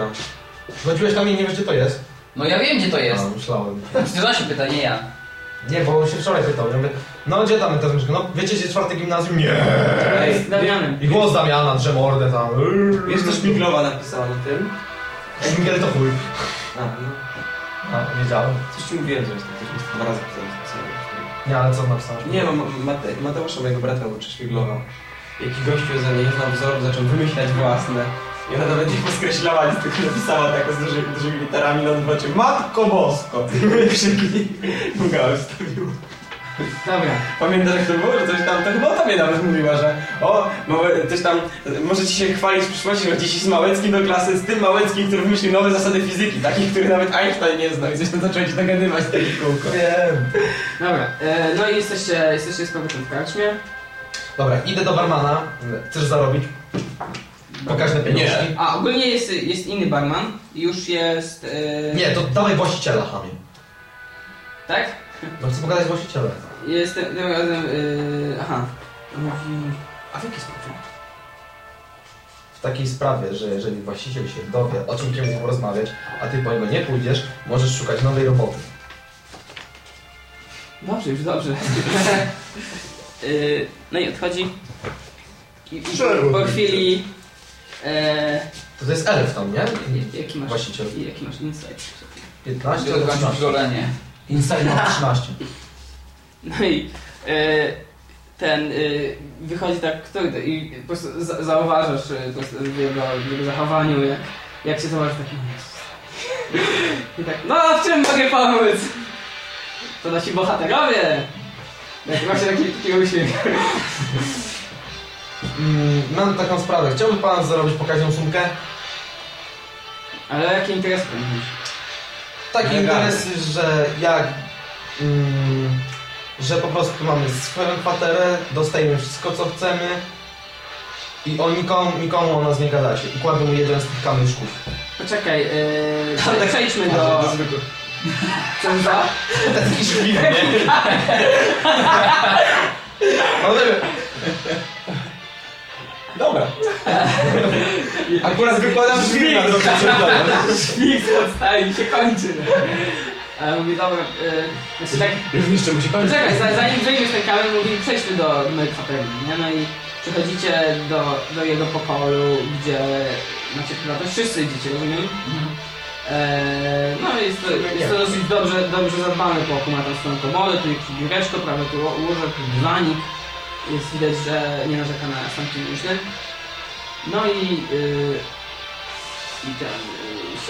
Chodziłeś tam i nie wiesz gdzie to jest? No ja wiem gdzie to jest. A, myślałem. On się pyta, nie ja. Nie, bo on się wczoraj pytał. Ja mówię, no gdzie tam teraz mieszka? No wiecie gdzie czwarte gimnazjum? Nie. Ej, Z Damianem. I głos Damiana, drze mordę tam. Wiesz, to Szmiglowa napisała na tym? Ej, Miguel to chuj. A, no. A, wiedziałem. Coś ci mówiłem zresztą, coś mi dwa razy pisałem. Nie, ale co napisałeś? Nie, mam Mate, Mateusza, mojego brata uczy Szmiglowa. Jaki gościu za nie znał wzorów, zaczął wymyślać własne. I ona nawet ich poskreślała, nic tylko napisała tak z dużymi, dużymi literami na odwrocie. Matko Bosko! I krzykli. Buga wstawiła. Dobra. Pamiętasz jak to było, że coś tam, to chyba o tobie nawet mówiła, że o, coś tam, możecie się chwalić w przyszłości, że dziś z Małeckim do klasy, z tym Małeckim, który wymyślił nowe zasady fizyki, takich, których nawet Einstein nie znał i coś tam zacząłeś nagadywać takie kółko. Wiem. Dobra, e, no i jesteście, jesteście z powrotem w karczmie. Dobra, idę do barmana. Chcesz zarobić? Pokażę pieniążki. A, ogólnie jest, jest inny barman. Już jest... E, Nie, to dawaj właściciela, chamie. Tak? No chcę pokazać właściciela. Jest tym razem... E, aha. Mówi... A w jaki sposób? W takiej sprawie, że jeżeli właściciel się dowie, o czym chcemy porozmawiać, a ty po niego nie pójdziesz, możesz szukać nowej roboty. Dobrze, już dobrze. y, [laughs] no i odchodzi. I, i Przerwę. po chwili. E, To, to jest elf tam, nie? jaki masz? Właściciel. Jaki masz insight? 15 To to właśnie 13. szkolenie. Inside ma 13. No i e, ten y, wychodzi tak, kto to i po prostu za, zauważasz po prostu w jego, w jego zachowaniu, jak, jak się zauważy taki. I tak, no w czym mogę pomóc? To nasi bohaterowie! Jak właśnie taki, taki uśmiech. Mm, mam taką sprawę. Chciałby pan zarobić pokaźną sumkę? Ale jakie interesy powinniś? Taki Legalny. interes, że jak... Mm, że po prostu mamy swoją kwaterę, dostajemy wszystko co chcemy I o nikomu, nikomu o nas nie gadacie. I kładę mu jeden z tych kamyczków. Poczekaj, yy, [laughs] przejdźmy do... Co za? [laughs] Taki szwin, nie? [laughs] No nie wiem. Dobra. Akurat wykładam szwin na drogę Śmig odstaje i się kończy. A ja mówię, dobra, yy, znaczy tak... Już jeszcze musi kończyć. Poczekaj, za- zanim przejdziesz ten kamień, mówię, przejdźmy do, do mojej kwatery, nie? No i przechodzicie do, do jego pokoju, gdzie macie prywatność, wszyscy idziecie, rozumiem? Eee, no jest to, jest to dosyć dobrze, dobrze zadbany pokój, ma tam swoją tu jest biureczko, prawie tu łóżek, dywanik. Jest widać, że nie narzeka na stan kliniczny. No i, yy, i ten,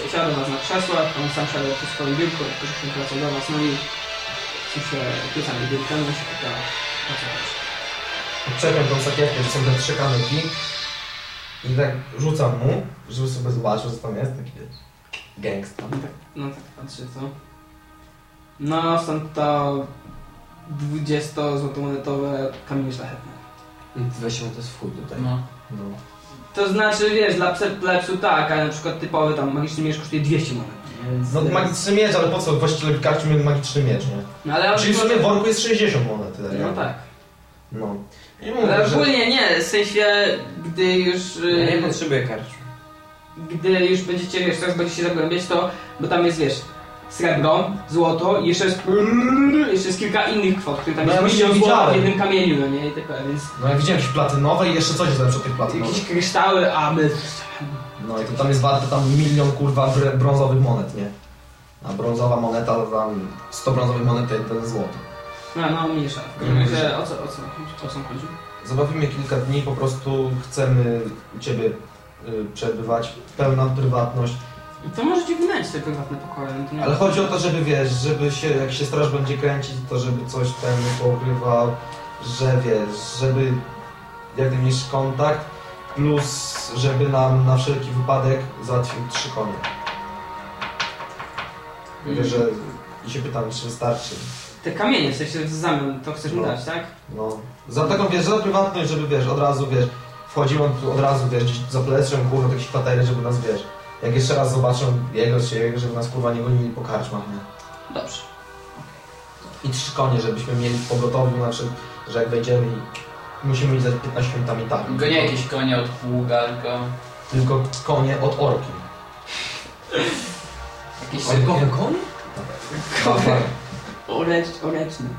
yy, siada was na krzesłach, on sam siada przy swoim biurku, ktoś się wraca do was, no i w sensie plecami biurka, no się pyta, o co chodzi. Czepiam tą sakiewkę, że są te trzy kamyki. I tak rzucam mu, żeby sobie zobaczył, co tam jest. Taki wiesz, gangsta. No tak, no tak co? No, są to 20-złotomonetowe kamienie szlachetne. Weźmy to swój tutaj. No. No. To znaczy, wiesz, dla plepsu tak, ale na przykład typowy tam magiczny miecz kosztuje 200 monet. nie? Więc, No y, magiczny miecz, ale po co właściciel karczy mi magiczny miecz, nie? no ale Czyli w sumie w worku jest 60 monet. Tyle, No tak. No. Ale mówię, że... ogólnie nie, w sensie, gdy już... y, Ja nie potrzebuję karczu. gdy już będziecie, wiesz, teraz będziecie się zagłębiać, to, bo tam jest, wiesz, srebro, złoto i jeszcze jest, jeszcze jest kilka innych kwot, które tam No jest ja milion właśnie złota w widziałem. jednym kamieniu, no nie, i tak dalej, więc No ja widziałem jakieś platynowe i jeszcze coś jest lepsze od tych platynowych. jakieś kryształy, a my... No i to tam jest warte tam milion kurwa br- brązowych monet, nie? A brązowa moneta, tam 100 brązowych monet to jeden złoto. No, no, mniejsza. W każdym razie, o co, o co, chodzi? o co chodzi? Zabawimy kilka dni, po prostu chcemy u Ciebie y, przebywać, pełna prywatność. To możecie wynająć sobie prywatne pokoje, no to nie Ale chodzi o to, żeby wiesz, żeby się, jak się straż będzie kręcić, to żeby coś ten pokrywał, że wiesz, żeby jak najmniejszy kontakt, plus żeby nam na wszelki wypadek załatwił trzy konie. Mówię, że i się pytam, czy wystarczy. Te kamienie, w sensie w zamian, to chcesz mi No. dać, tak? No, za taką wiesz, za prywatność, żeby wiesz, od razu wiesz, wchodził on tu od razu wiesz, gdzieś za plestrem, kurwa, do jakiejś kwatery, żeby nas wiesz. Jak jeszcze raz zobaczą jego czy jego, żeby nas kurwa nie gonili po karczmach, nie? Dobrze. I trzy konie, żebyśmy mieli w pogotowiu, znaczy, że jak wejdziemy i musimy mieć za 15 minutami tak. Go nie jakieś konie od pługa, tylko Tylko konie od orki. jakieś... Orkowy koń? Bafar. Orecz, oreczny.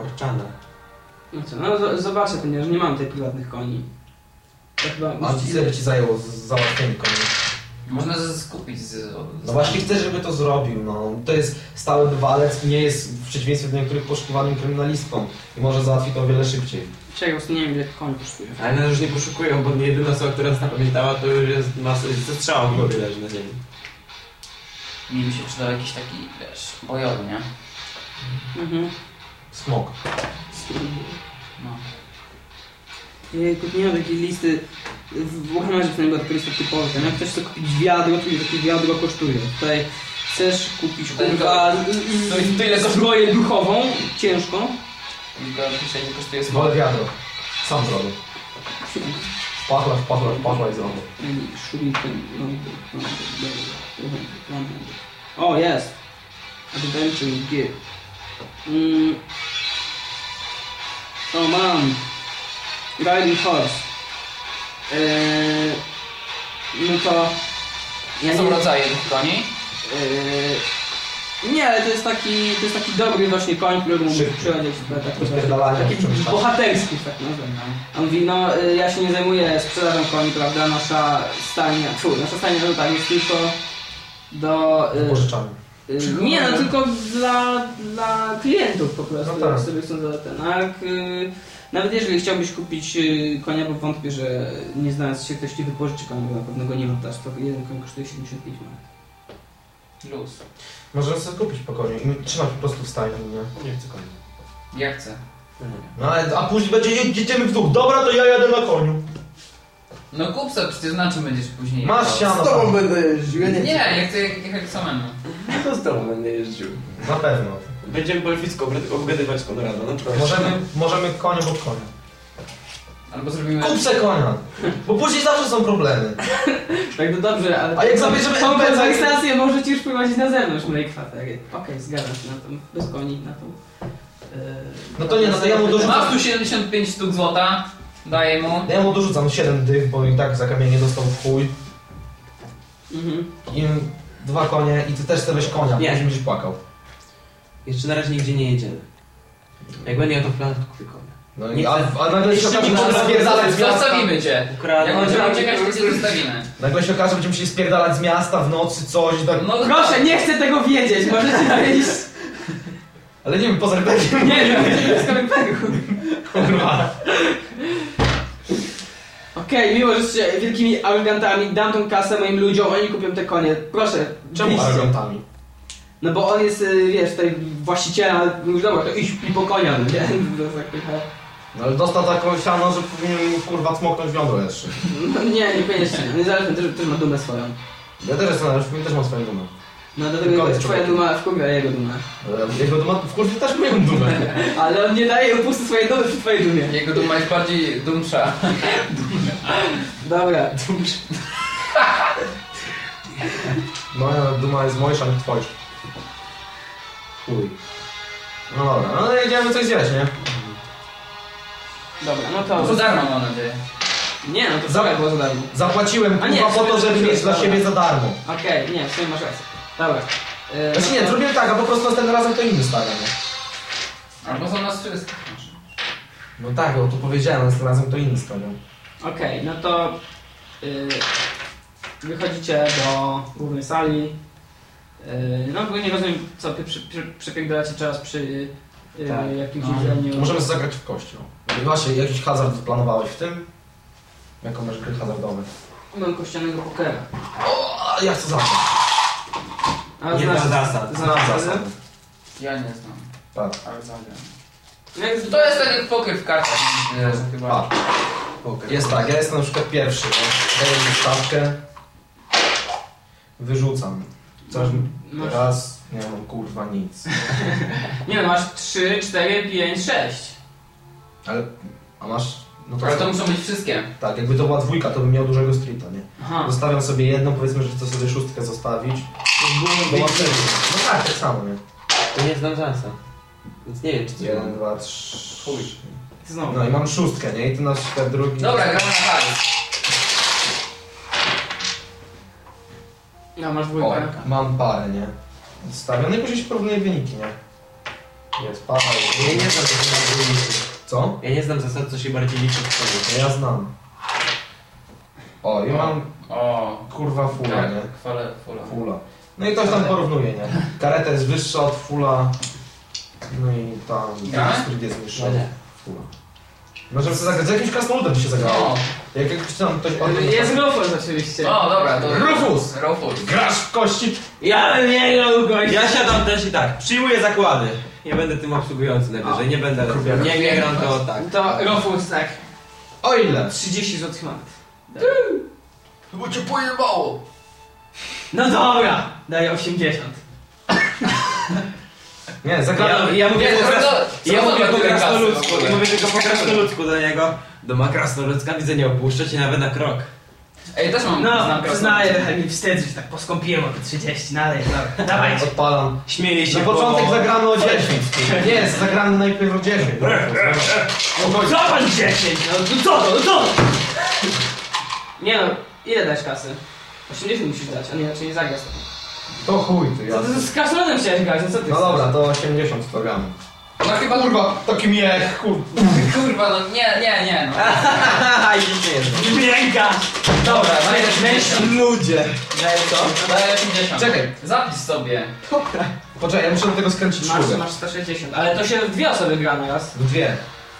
Orczana. No co, no zobaczę, ponieważ nie mam tych prywatnych koni. To chyba A ile by ci zajęło z- załatwienie koni? Można skupić z... z No właśnie chcę, żeby to zrobił, no. To jest stały bywalec i nie jest w przeciwieństwie do niektórych poszukiwanym kryminalistkom. I może załatwi to o wiele szybciej. Prostu nie wiem ile koń kosztuje. Ale nas już nie poszukują, bo jedyna osoba, która nas zapamiętała, to już jest ze strzałą w głowie leży na ziemi. Mi by się przydał jakiś taki, wiesz, bojowy, nie? Mhm. Smok. No. Jejku, nie mam takiej listy. W Warhammerze przynajmniej taka lista typowa. Tam jak ktoś chce kupić wiadro, to ile takie wiadro kosztuje. Tutaj chcesz kupić kurwa to- to ile kosztuje? zbroję duchową, ciężką. Pisze, nie kosztuje Wolę wiadro. Sam zrobię. Pachlarz, pachlarz, pachlarz zrobię. Shuriken, lądy, lądy. O, jest! Adventure Gear. Mm. O, mam. Riding Horse. Eee, no to... Ja Są nie, rodzaje tych koni. eee, nie, ale to jest taki, to jest taki dobry właśnie koń, który mógł przychodzić taki, taki bohaterski, tak nazwijmy. On mówi, no y, ja się nie zajmuję sprzedażą koni, prawda, nasza stajnia, fu, nasza stajnia no tak, jest tylko do... y, Pożyczamy. nie, no tylko dla, dla klientów po prostu, No tak. jak sobie chcą za ten, a jak, y, nawet jeżeli chciałbyś kupić y, konia, bo wątpię, że nie znając się ktoś ci wypożyczy konia, bo na pewno go nie oddasz, to jeden koń kosztuje 75 monet. Luz. Możemy sobie kupić po koniu i trzymać po prostu w stajni, nie? Nie chcę koni. Ja chcę. No ale, a później będzie, jedziemy w dół. Dobra, to ja jadę na koniu. No kup sobie, przecież na czym będziesz później Masz jechał? siano. Z tobą będę jeździł, ja Nie, nie chcę. ja chcę jechać samemu. To [laughs] z tobą będę jeździł. Na pewno. Będziemy po elficku obgadywać Konrada, no proszę. Możemy, możemy konia pod konia. Albo zrobimy... Kup se konia. Bo później zawsze są problemy. [laughs] Tak, no dobrze, ale... A jak zabierzemy Tą konwersację możecie już prowadzić na zewnątrz, mojej kwatery. Okej, zgadzam się na to. Bez koni, na to. Yy, No to nie, no to ja mu dorzucam. Masz tu 75 sztuk złota. Daję mu. Ja mu dorzucam 7 dych, bo i tak za kamienie dostał w chuj. Mhm. I dwa konie i ty też chcesz konia, Nie. nie będziesz płakał. Jeszcze na razie nigdzie nie jedziemy. Jak będę miał to w planach, to konia. No i Nie a, a nagle się Jeszcze okaże, że będziemy spierdalać z miasta. Zostawimy cię. Jak Ukradłem. będziemy uciekać, to cię zostawimy. Nagle się okaże, że będziemy musieli spierdalać z miasta w nocy, coś tak. No Proszę, nie chcę tego wiedzieć, możecie [laughs] wyjść. Ale nie wiem, poza rybegiem. Nie wiem, będzie z komentarzy. Kurwa. Okej, miło, że jesteście wielkimi arogantami, dam tą kasę moim ludziom, oni kupią te konie. Proszę, Czemu idźcie. No bo on jest, y, wiesz, tutaj właściciela, mówi, dobra, to idź i po konia, no nie? [laughs] No ale dostał taką siano, że powinien kurwa smoknąć wiodro jeszcze. No nie, niekoniecznie, niezależnie, też, też ma dumę swoją. Ja też jestem, ale też mam swoją dumę. No Tylko dlatego jest twoja duma wkurwia jego dumę. Ale Jego duma, w kurwie też mają dumę. [laughs] Ale on nie daje upustu swojej dumy przy twojej dumie. Jego duma jest bardziej dumsza. [laughs] Dobra. Moja duma jest mojsza niż twoja. Chuj. No dobra, no ale jedziemy coś zjeść, nie? Dobra, no To to... za darmo mam nadzieję. Nie, no to Za- za było za darmo. Zapłaciłem A nie, kurwa po to, żeby zrobiłeś, mieć dla dobra. siebie za darmo. Okej, nie, w sumie masz rację. Dobra. Yy, Znaczy no nie, to- zrobiłem tak, a po prostu następnym razem to inny stawia, nie? Albo są nas wszystkich. No tak, bo to powiedziałem, następnym razem to inny stawia. Okej, no to yy, wychodzicie do głównej sali. Yy, no ogólnie rozumiem, co przy, przy, czas przy yy, Tak. jakimś No. Możemy zagrać w kościół. I Właśnie, jakiś hazard planowałeś w tym? Jaką masz gry hazardowe? Mam kościanego pokera. O, ja chcę zacząć. A Nie znasz- zasad. znasz zasady. Ja nie znam. Tak. Ale zagram. Jak To jest tak jak poker w kartach. chyba. A, jest tak, ja jestem na przykład pierwszy, nie? Daję mi stawkę. Wyrzucam. Coś Masz- raz, nie mam kurwa nic. [laughs] Nie no, masz 3, 4, 5, 6. Ale, a masz... No to, Ale to muszą być wszystkie. Tak, jakby to była dwójka, to bym miał dużego streeta, nie? Aha. Zostawiam sobie jedną, powiedzmy, że chcę sobie szóstkę zostawić. Bo mam No tak, tak samo, nie? To nie znam zasad. Więc nie wiem, czy to Jeden, dwa, trzy. Chuj. Znowu. No i mam szóstkę, nie? I ty na przykład drugi. Dobra, gramy na hajs. No, masz O, dwójkę. Mam parę, nie? Stawiam, no i później się porównuje wyniki, nie? Jest para. Ja nie znam co się bardziej liczy. Co? Ja nie znam zasad, co się bardziej liczy w sobie. No ja znam. O, i mam O, kurwa fula, tak, nie? chwalę fula. Fula. No i ktoś tam porównuje, nie? Kareta jest wyższa od fula. No i tam Gramy? street jest niższy No od fula. Możemy sobie zagrać, z jakimś krasnoludem by się zagrało. No. Jak jakiś tam ktoś Jest Rufus oczywiście. O, dobra, to... Rufus! Rufus. Grasz w kości? Ja bym nie grał gościa. Ja siadam też i tak, przyjmuję zakłady. Ja będę tym obsługującym najwyżej, nie będę... Nie, nie gram to tak. To Rufus tak. O ile? 30 zł mam. Bo cię pojebało. No dobra, daję 80. [laughs] Nie, Ja, zagramy. ja mówię Nie, po to- kras... Ja mówię to po krasnoludzku, ja mówię tylko po krasnoludzku do niego. Do ma krasnoludzka widzę nie opuszczać i nawet na krok. Ej, też mam... No, znam przyznaję, trochę mi wstyd, że się tak poskąpiłem o te 30, no ale dobra, [laughs] dawajcie. Odpalam. Śmieje się Na początek bo- zagramy o 10. Nie, zagramy najpierw o 10. Co pan 10? No to co to, no co to? Nie no, ile dać kasy? 80 musisz dać, a nie, inaczej nie zagrasz. To chuj ty, ja. Co ty z kasolonem chciałeś grać, no co ty No chcesz? dobra, to 80 to gramy. No chyba... Kurwa, taki miech, kurwa. Kurwa, no nie, nie, nie, no. [laughs] Haha, nic nie jest. Dobra, daję 80. Ludzie. Daję co? Daję 80. Czekaj. Zapisz sobie. Poczekaj, ja muszę do tego skręcić Masz, śrubę. masz 160, ale to się w dwie osoby gra na raz. W Dwie.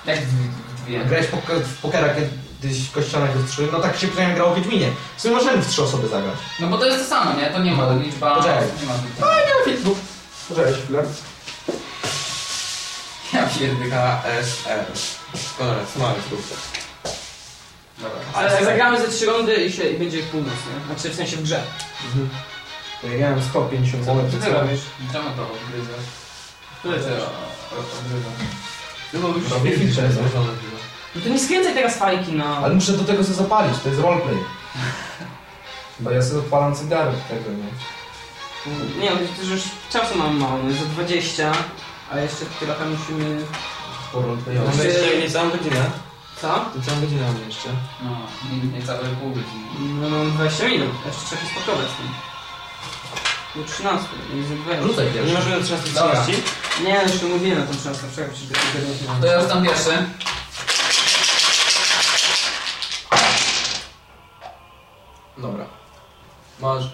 Jak dwie? dwie? Grałeś poke- w pokera kiedyś kościanego w trzy, no tak się przynajmniej grało w Wiedźminie. W sumie możemy w trzy osoby zagrać. No bo to jest to samo, nie? To nie ma liczba... Poczekaj. Nie ma liczba. Poczekaj chwilę. Ja pierdykam. KSR. Konrad, smały stóp. Dobra. Ale zagramy ze trzy rundy i, się, i będzie północ, nie? Znaczy w sensie w grze. To ja miałem 150 Co ty robisz? Czemu to odgryzasz? Które Znaczy, też? odgryzasz. No bo już Robię filtrze, jest no. No to nie skręcaj teraz fajki, no. Ale muszę do tego sobie zapalić, to jest roleplay. Bo ja sobie odpalam cygaro do tego, nie? Nie, no to już czasu mam mało, no jest za 20, a jeszcze trochę musimy... Poroleplayować. Mamy Znaczy- jeszcze niecałą godzinę. Co? To całą godzinę mamy jeszcze. No, nie- niecałe pół godziny. No mam 20 minut, jeszcze trzeba się spakować z tym. Do 13, nie jest za 20. Rzucaj Nie pierwszy. możemy do 13.30? Nie, jeszcze mówiłem na tą 13, czekaj, przecież nie mam. To ja rzucam pierwszy. Masz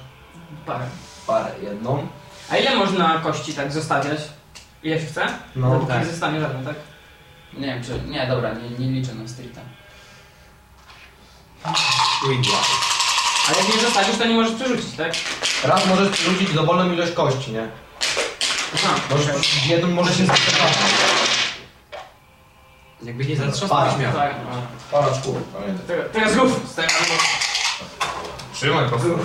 Parę. parę, jedną. A ile można kości tak zostawiać? Ile się chce? No, Dopóki tak. nie zostanie żadne, tak? Nie wiem czy... Nie, dobra, nie, nie liczę na stricte. Widła. Ale jak nie zostawisz, to nie możesz przerzucić, tak? Raz możesz przerzucić dowolną ilość kości, nie? Aha, Możesz okej. w jednym może się zatrzymać. Jakby nie zatrząsł, Para. to byś miał. Tak, Para szkół, pamiętaj. Teraz- rów z tego. Trzymaj po prostu.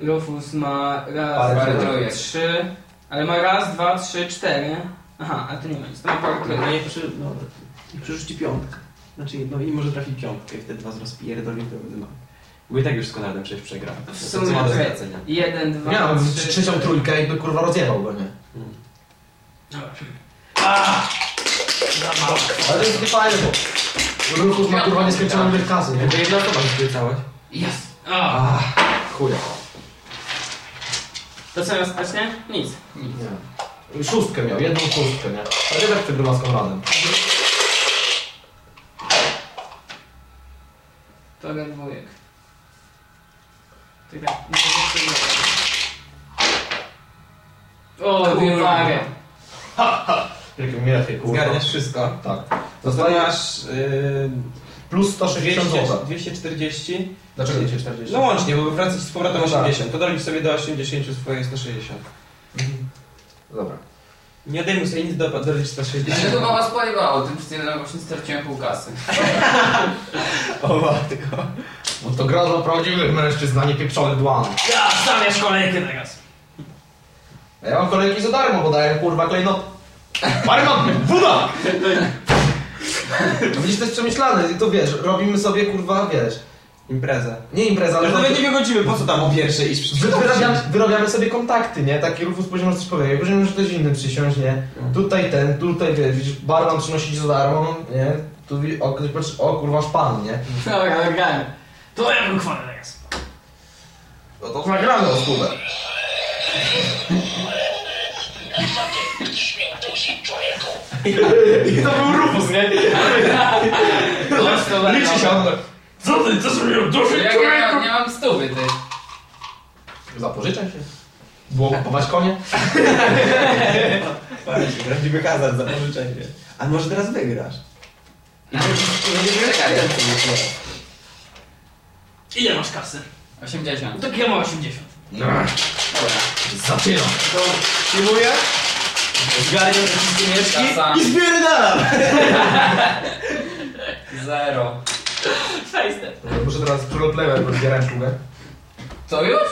Rufus ma raz, dwa, trójek. trzy, ale ma raz, dwa, trzy, cztery. Aha, ale to nie ma nic, to ma parę No nie, przy, no, i przerzuci piątkę. Znaczy, no i może trafi piątkę i wtedy was rozpierdoli, to wtedy no. Bo i tak już z Konradem przecież przegrał. W To sumie co ma do stracenia? Jeden, dwa, Nie no, trzy, trzecią trójkę i by kurwa rozjebał go, nie? Dobra. Ale to jest nie fajne, bo Ruchów ma kurwa nieskończoną kasy, nie? Jakby jedna osoba zbiecałaś. Jest! A, Chuja. to co miał spać, nie? Nic. Nie. Szóstkę miał, jedną szóstkę, nie? A nie tak przegrywa z Konradem. To jeden dwójek. Ty tak, nie wiem, co O, uwagę. Kurwa. Zgarniasz wszystko. Tak. To Zostaje masz yy, plus 160 200, zł. 240. Dlaczego 240? No łącznie, bo wracasz z powrotem No tak. 80. To dolić sobie do 80 swoje 160. Dobra. Nie odejmuj sobie nic do, Ja 160. się chyba was pojebało, tym przed właśnie straciłem pół kasy. [laughs] O matko. Bo to gra dla prawdziwych mężczyzn, a nie pieprzony dłan. Ja, stawiasz kolejkę teraz. A ja mam kolejki za darmo, bo daję kurwa klejnot. Parman! Woda! No Widzisz, to jest przemyślane i to wiesz, robimy sobie kurwa, wiesz, Imprezę. nie impreza, ale Ale nawet nie wychodzimy, po co tam o pierwszej iść Wy- Wyrabiamy, wyrabiamy sobie kontakty, nie? Taki Rufus poziom coś powie, jak będziemy, że ktoś inny przysiąść, nie? Tutaj ten, tutaj wiesz, widzisz, barman przynosi za darmo, nie? Tu o, ktoś patrzy, o kurwa szpan, nie? Dobra, nagrałem. To ja bym kwotę teraz. No to nagramy o stówę. I to był Rufus, nie? Liczy się on. Co ty, co sobie duszy Ja nie, mam- nie mam stówy, ty. Zapożyczaj się. Było kupować konie? Patrz, [laughs] prawdziwy hazard za pożyczenie. A może teraz wygrasz? I Czekaj. Ile masz kasy? 80. To ja mam 80. Dobra. Zaczynam. To przyjmuję, zgarniam te wszystkie mieszki Kasa. i spierdalam! [laughs] Zero. Fejster. Muszę teraz roleplayem, bo zbierałem szkółkę. To już?